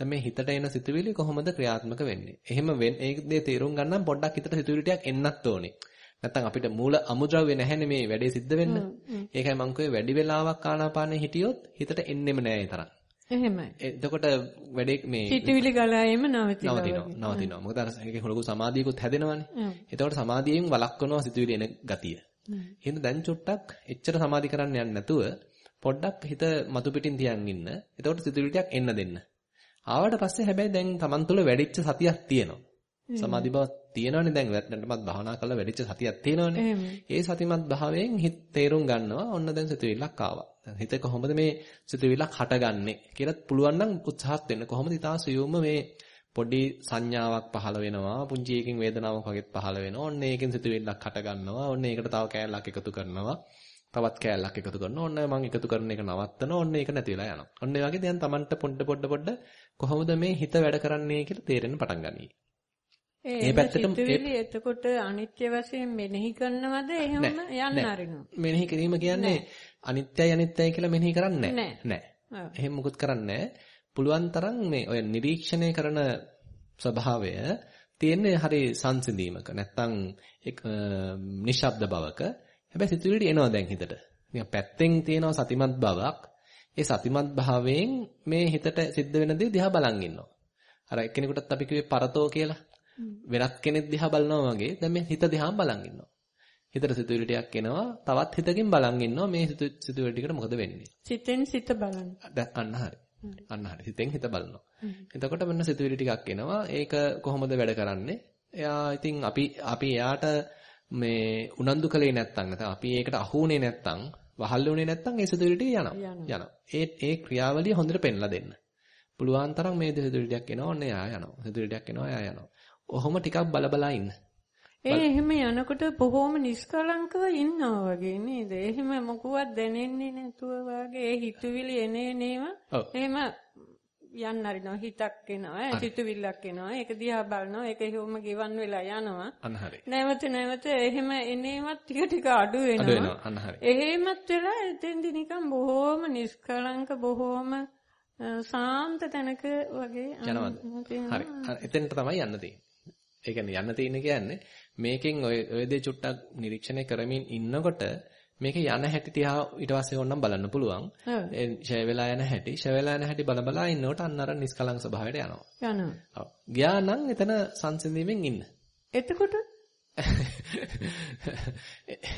දැන් මේ හිතට එන සිතුවිලි කොහොමද ක්‍රියාත්මක වෙන්නේ? එහෙම ඒ දේ තේරුම් ගන්නම් පොඩ්ඩක් හිතට සිතුවිලි ටිකක් එන්නත් ඕනේ. නැත්තම් අපිට මූල අමුද්‍රව්‍ය නැහැනේ මේ වැඩේ සිද්ධ වෙන්න. ඒකයි මං කිව්වේ වැඩි වෙලාවක් ආනාපානෙ හිටියොත් හිතට එන්නෙම නෑ ඒ තරම්. එහෙමයි. එතකොට වැඩේ මේ හිතවිලි ගලායම නවතිනවා. නවතිනවා. නවතිනවා. මොකද අර ඒකේ ලොකු සමාධියකුත් හැදෙනවනේ. එතකොට සමාධියෙන් වළක්වනවා සිතුවිලි එන ගතිය. එහෙනම් දැන් චුට්ටක් එච්චර සමාධි කරන්න යන්නේ නැතුව පොඩ්ඩක් හිත මතු පිටින් තියන් ඉන්න. එතකොට සිතුවිලි ටිකක් එන්න දෙන්න. ආවට පස්සේ හැබැයි දැන් Taman තුල වැඩිච්ච සතියක් තියෙනවා. සමාධි බව තියෙනවනේ දැන් වැටෙන්නටමත් භාවනා කරලා වැඩිච්ච සතියක් තියෙනවනේ. ඒ සතිමත් භාවයෙන් හිත තේරුම් ගන්නවා ඔන්න දැන් සිතුවිල්ලක් ආවා. දැන් හිත කොහොමද මේ සිතුවිල්ලක් හටගන්නේ කියලා පුළුවන් නම් උත්සාහත් වෙන්න. කොහොමද ඊටා සියුම්ම මේ පොඩි සංඥාවක් පහළ වෙනවා. පුංචි එකකින් වේදනාවක් වගේත් පහළ වෙනවා. ඔන්න ඒකෙන් සිතුවිල්ලක් හට ගන්නවා. ඔන්න ඒකට තව කෑල්ලක් එකතු කරනවා. තවත් කෑල්ලක් එකතු කරනවා. ඔන්න මම එකතු කරන එක නවත්තනවා. ඔන්න ඒක නැති වෙලා යනවා. ඔන්න ඒ වගේ දැන් Tamanට පොඩ පොඩ පොඩ කොහොමද මේ හිත වැඩ කරන්නේ කියලා තේරෙන්න පටන් ගන්නී. ඒ පැත්තටම එතකොට අනිත්‍ය වශයෙන් මෙනෙහි කරනවද එහෙම යන්න අරිනවා. මෙනෙහි කිරීම කියන්නේ අනිත්‍යයි අනිත්‍යයි කියලා මෙනෙහි කරන්නේ නැහැ. නෑ. එහෙම මුකුත් කරන්නේ පුළුවන් තරම් මේ ඔය නිරීක්ෂණය කරන ස්වභාවය තියෙන්නේ හරි සංසිඳීමක. නැත්තම් නිශ්ශබ්ද බවක. හැබැයි සිතුවිලි එනවා දැන් හිතට. නිකන් පැත්තෙන් තියෙනවා සතිමත් බවක්. ඒ සතිමත් භාවයෙන් මේ හිතට සිද්ධ වෙන දේ දිහා බලන් ඉන්නවා. අර එක්කෙනෙකුටත් අපි කිව්වේ පරතෝ කියලා. වෙනත් කෙනෙක් දිහා බලනවා වගේ දැන් මේ හිත දිහා බලන් ඉන්නවා. හිතට සිතුවිලි ටිකක් එනවා. තවත් හිතකින් බලන් ඉන්නවා මේ සිතුවිලි ටිකට මොකද වෙන්නේ? සිතෙන් සිත බලන්න. අන්න හරි. අන්න හරි. හිතෙන් හිත බලනවා. එතකොට මෙන්න සිතුවිලි ටිකක් එනවා. ඒක කොහොමද වැඩ කරන්නේ? එයා ඉතින් අපි අපි එයාට මේ උනන්දු කලේ නැත්තම් නැත්නම් අපි ඒකට අහුුනේ නැත්තම් වහල් වුණේ නැත්තම් ඒ සිතුවිලි ටික යනවා. යනවා. ඒ ඒ ක්‍රියාවලිය හොඳට පෙන්ලා දෙන්න. පුළුවන් තරම් මේ සිතුවිලි ටිකක් එනවා. ඔන්න එයා යනවා. සිතුවිලි ටිකක් එනවා. එයා යනවා. ඔහොම ටිකක් බලබලා ඉන්න. ඒ එහෙම යනකොට බොහොම නිෂ්කලංකව ඉන්නවා වගේ නේද? එහෙම මොකවත් දැනෙන්නේ නැතුව වගේ හිතුවිලි එනේ නේව. එහෙම යන්න හරිනවා. හිතක් එනවා සිතුවිල්ලක් එනවා. ඒක දිහා බලනවා. ඒක එහෙම ගෙවන් වෙලා යනවා. අන්න හරි. නැවත නැවත එහෙම එනේවත් ටික ටික අඩු වෙනවා. අඩු වෙනවා. අන්න හරි. එහෙමත් වෙලා එතෙන්දි නිකන් බොහොම නිෂ්කලංක බොහොම සාන්ත තැනක වගේ යනවාද? හරි. එතෙන්ට තමයි යන්න තියෙන්නේ. ඒ කියන්නේ යන්න තියෙන්නේ කියන්නේ මේකෙන් ඔය ඔය දේ චුට්ටක් නිරීක්ෂණය කරමින් ඉන්නකොට මේක යන හැටි තියා ඊට පස්සේ ඕනනම් බලන්න පුළුවන්. ඒ ෂය වෙලා යන හැටි, ෂය වෙලා යන හැටි බල බලා ඉන්නකොට අන්න අර නිස්කලංක ස්වභාවයට යනවා. යනවා. ඔව්. ගියා නම් එතන සංසිඳීමෙන් ඉන්න. එතකොට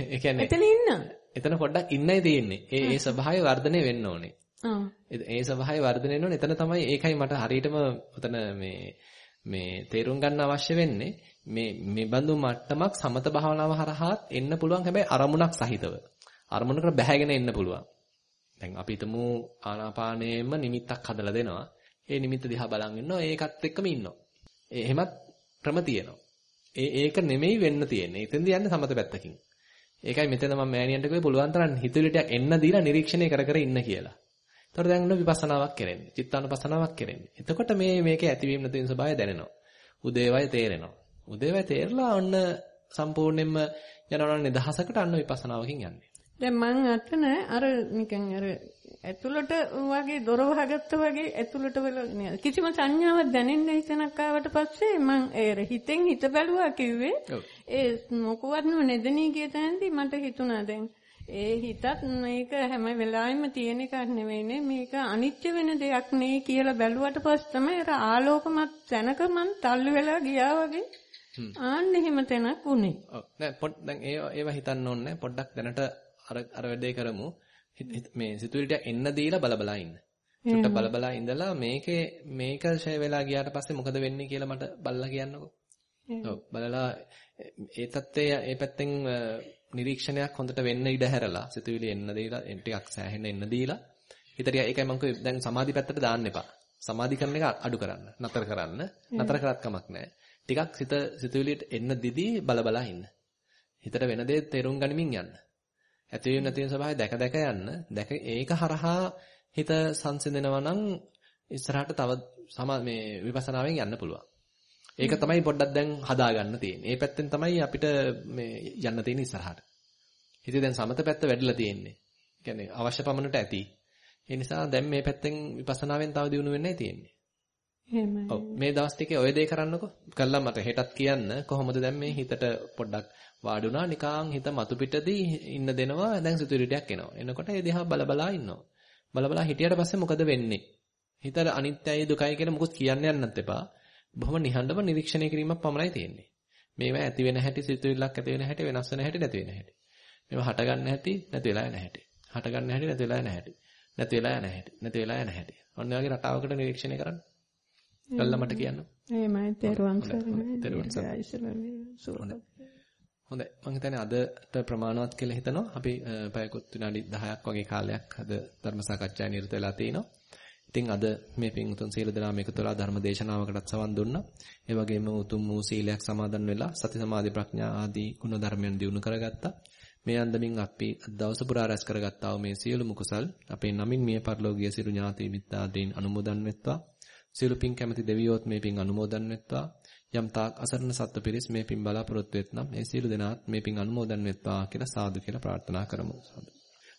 ඒ කියන්නේ එතන ඉන්න. එතන පොඩ්ඩක් ඉන්නයි තියෙන්නේ. ඒ ඒ ස්වභාවය වර්ධනය වෙන්න ඕනේ. ආ. ඒ ස්වභාවය වර්ධනය වෙන්න ඕනේ. එතන තමයි ඒකයි මට හරියටම උතන මේ මේ තේරුම් ගන්න අවශ්‍ය වෙන්නේ මේ මේ බඳු මට්ටමක් සමත භාවනාව හරහාත් එන්න පුළුවන් හැබැයි අරමුණක් සහිතව. අරමුණකට බැහැගෙන එන්න පුළුවන්. දැන් අපි හිතමු ආනාපානයෙම නිමිත්තක් හදලා දෙනවා. ඒ නිමිත්ත දිහා බලන් ඉන්නවා ඒකත් එක්කම ඉන්නවා. එහෙමත් ක්‍රම තියෙනවා. ඒ ඒක නෙමෙයි වෙන්න තියෙන්නේ. එතෙන්ද යන්නේ සමත පැත්තකින්. ඒකයි මෙතන මම මෑණියන්ට කිව්වේ පුළුවන් තරම් හිතුවිලිට එන්න දීලා නිරීක්ෂණය කර කර ඉන්න කියලා. එතකොට දැන් උන විපස්සනාවක් කරන්නේ. චිත්තානුපස්සනාවක් කරන්නේ. එතකොට මේ මේකේ ඇතිවීම නැතිවීම ස්වභාවය දැනෙනවා. උදේවය තේරෙනවා. උදේවය තේරලා ඔන්න සම්පූර්ණයෙන්ම යනවා නිදහසකට අන්න විපස්සනාවකින් යන්නේ. දැන් මං අතන අර නිකන් අර ඇතුළට වගේ දොර වහගත්ත වගේ ඇතුළට වල කිසිම සංඥාවක් දැනෙන්නේ හිතනක් ආවට පස්සේ මං ඒ හිතෙන් හිත බැලුවා කිව්වේ ඒ මොකවත් නෙදෙනී කිය තැනදී මට හිතුණා දැන් ඒ හිතත් මේක හැම වෙලාවෙම තියෙන එකක් නෙවෙයිනේ මේක අනිත්‍ය වෙන දෙයක් නේ කියලා බැලුවට පස්සේ තමයි අර ආලෝකමත් තැනක මං තල්ලු වෙලා ගියා වගේ. ආන්න එහෙම තැනක් උනේ. ඔව්. දැන් පොඩ් දැන් ඒව හිතන්න ඕනේ. පොඩ්ඩක් දැනට අර අර වැඩේ කරමු. මේ සිතුවිලිට එන්න දීලා බලබලා ඉන්න. චුට්ට බලබලා ඉඳලා මේකේ මේක ෂය වෙලා ගියාට පස්සේ මොකද වෙන්නේ කියලා මට බලලා කියන්නකෝ. ඔව් බලලා ඒ தත්ත්වය ඒ පැත්තෙන් නිරීක්ෂණයක් හොඳට වෙන්න ඉඩ හැරලා සිතුවිලි එන්න දීලා ටිකක් සෑහෙන්න එන්න දීලා හිතට ඒකයි මම කිව්වේ දැන් සමාධි පැත්තට දාන්න එපා. සමාධි කරන එක අඩු කරන්න. නතර කරන්න. නතර කරත් කමක් නැහැ. ටිකක් සිත සිතුවිලියට එන්න දිදී බලබලා ඉන්න. හිතට වෙන දේ තේරුම් ගනිමින් යන්න. ඇති වෙන නැති වෙන ස්වභාවය දැක දැක යන්න. දැක ඒක හරහා හිත සංසිඳනවා නම් ඉස්සරහට තව සමා මේ විපස්සනාවෙන් යන්න පුළුවන්. ඒක තමයි පොඩ්ඩක් දැන් හදාගන්න තියෙන්නේ. ඒ පැත්තෙන් තමයි අපිට මේ යන්න තියෙන ඉස්සරහට. හිතේ දැන් සමත පැත්ත වැඩිලා තියෙන්නේ. කියන්නේ අවශ්‍ය පමණට ඇති. ඒ නිසා දැන් මේ පැත්තෙන් විපස්සනාවෙන් තව දියුණු වෙන්නයි තියෙන්නේ. එහෙමයි. ඔව් මේ දවස් ටිකේ ඔය දේ කරන්නකෝ. කළා මට හෙටත් කියන්න කොහොමද දැන් මේ හිතට පොඩ්ඩක් වාඩි වුණා නිකං හිත මතු පිටදී ඉන්න දෙනවා දැන් සිතුවිලිටයක් එනවා. එනකොට ඒ දිහා බල බලා ඉන්නවා. බල බලා හිටියට පස්සේ මොකද වෙන්නේ? හිතට අනිත්‍යයි දුකයි කියලා මොකුත් කියන්න යන්නත් එපා. බොහොම නිහඬව නිරීක්ෂණය කිරීමක් පමණයි තියෙන්නේ. මේවා ඇති වෙන හැටි සිතුවිල්ලක් ඇති වෙන හැටි වෙනස් වෙන හැටි නැති වෙන හැටි. මේවා හට ගන්න හැටි නැති වෙලා යන හැටි. හට ගන්න හැටි නැති වෙලා යන හැටි. නැති වෙලා යන හැටි. නැති වෙලා යන හැටි. ඔන්න වගේ රටාවකට නිරීක්ෂණය කරන්න. කළා මට කියන්න. එහෙමයි තෙරුවන් සරණයි. තෙරුවන් සරණයි. හොඳයි මම හිතන්නේ අදට ප්‍රමාණවත් කියලා හිතනවා අපි පැයකොත් විනාඩි 10ක් වගේ කාලයක් අද ධර්ම සාකච්ඡාවේ නිරත වෙලා තිනවා. ඉතින් අද මේ පින්තුන් සීල දනාම එකතු වෙලා ධර්ම දේශනාවකටත් සවන් දුන්නා. ඒ වගේම උතුම් වූ සීලයක් සමාදන් වෙලා සති සමාධි ප්‍රඥා ආදී ගුණ ධර්මයන් දිනු කරගත්තා. මේ අන්දමින් අපි දවස පුරා රැස් කරගත්තා වූ මේ සියලුම කුසල් අපේ නමින් මිය පරලෝකීය සිරු ඥාති මිත්‍රාදීන් අනුමෝදන් වෙත්වා. සියලු පින් කැමැති දෙවියෝත් මේ පින් අනුමෝදන් වෙත්වා. යම් තාක් අසරණ සත්ත්ව පිරිස් මේ පින් බලාපොරොත්තු වෙත්නම් මේ සියලු දෙනාත් මේ පින් අනුමෝදන් වෙත්වා කියලා සාදු කියලා ප්‍රාර්ථනා කරමු.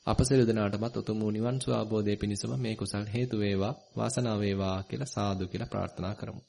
අප සියලු දෙනාටමත් උතුම් වූ නිවන් සුව අවබෝධය පිණිසම මේ කුසල් හේතු වේවා වාසනාව වේවා කියලා සාදු කියලා ප්‍රාර්ථනා කරමු.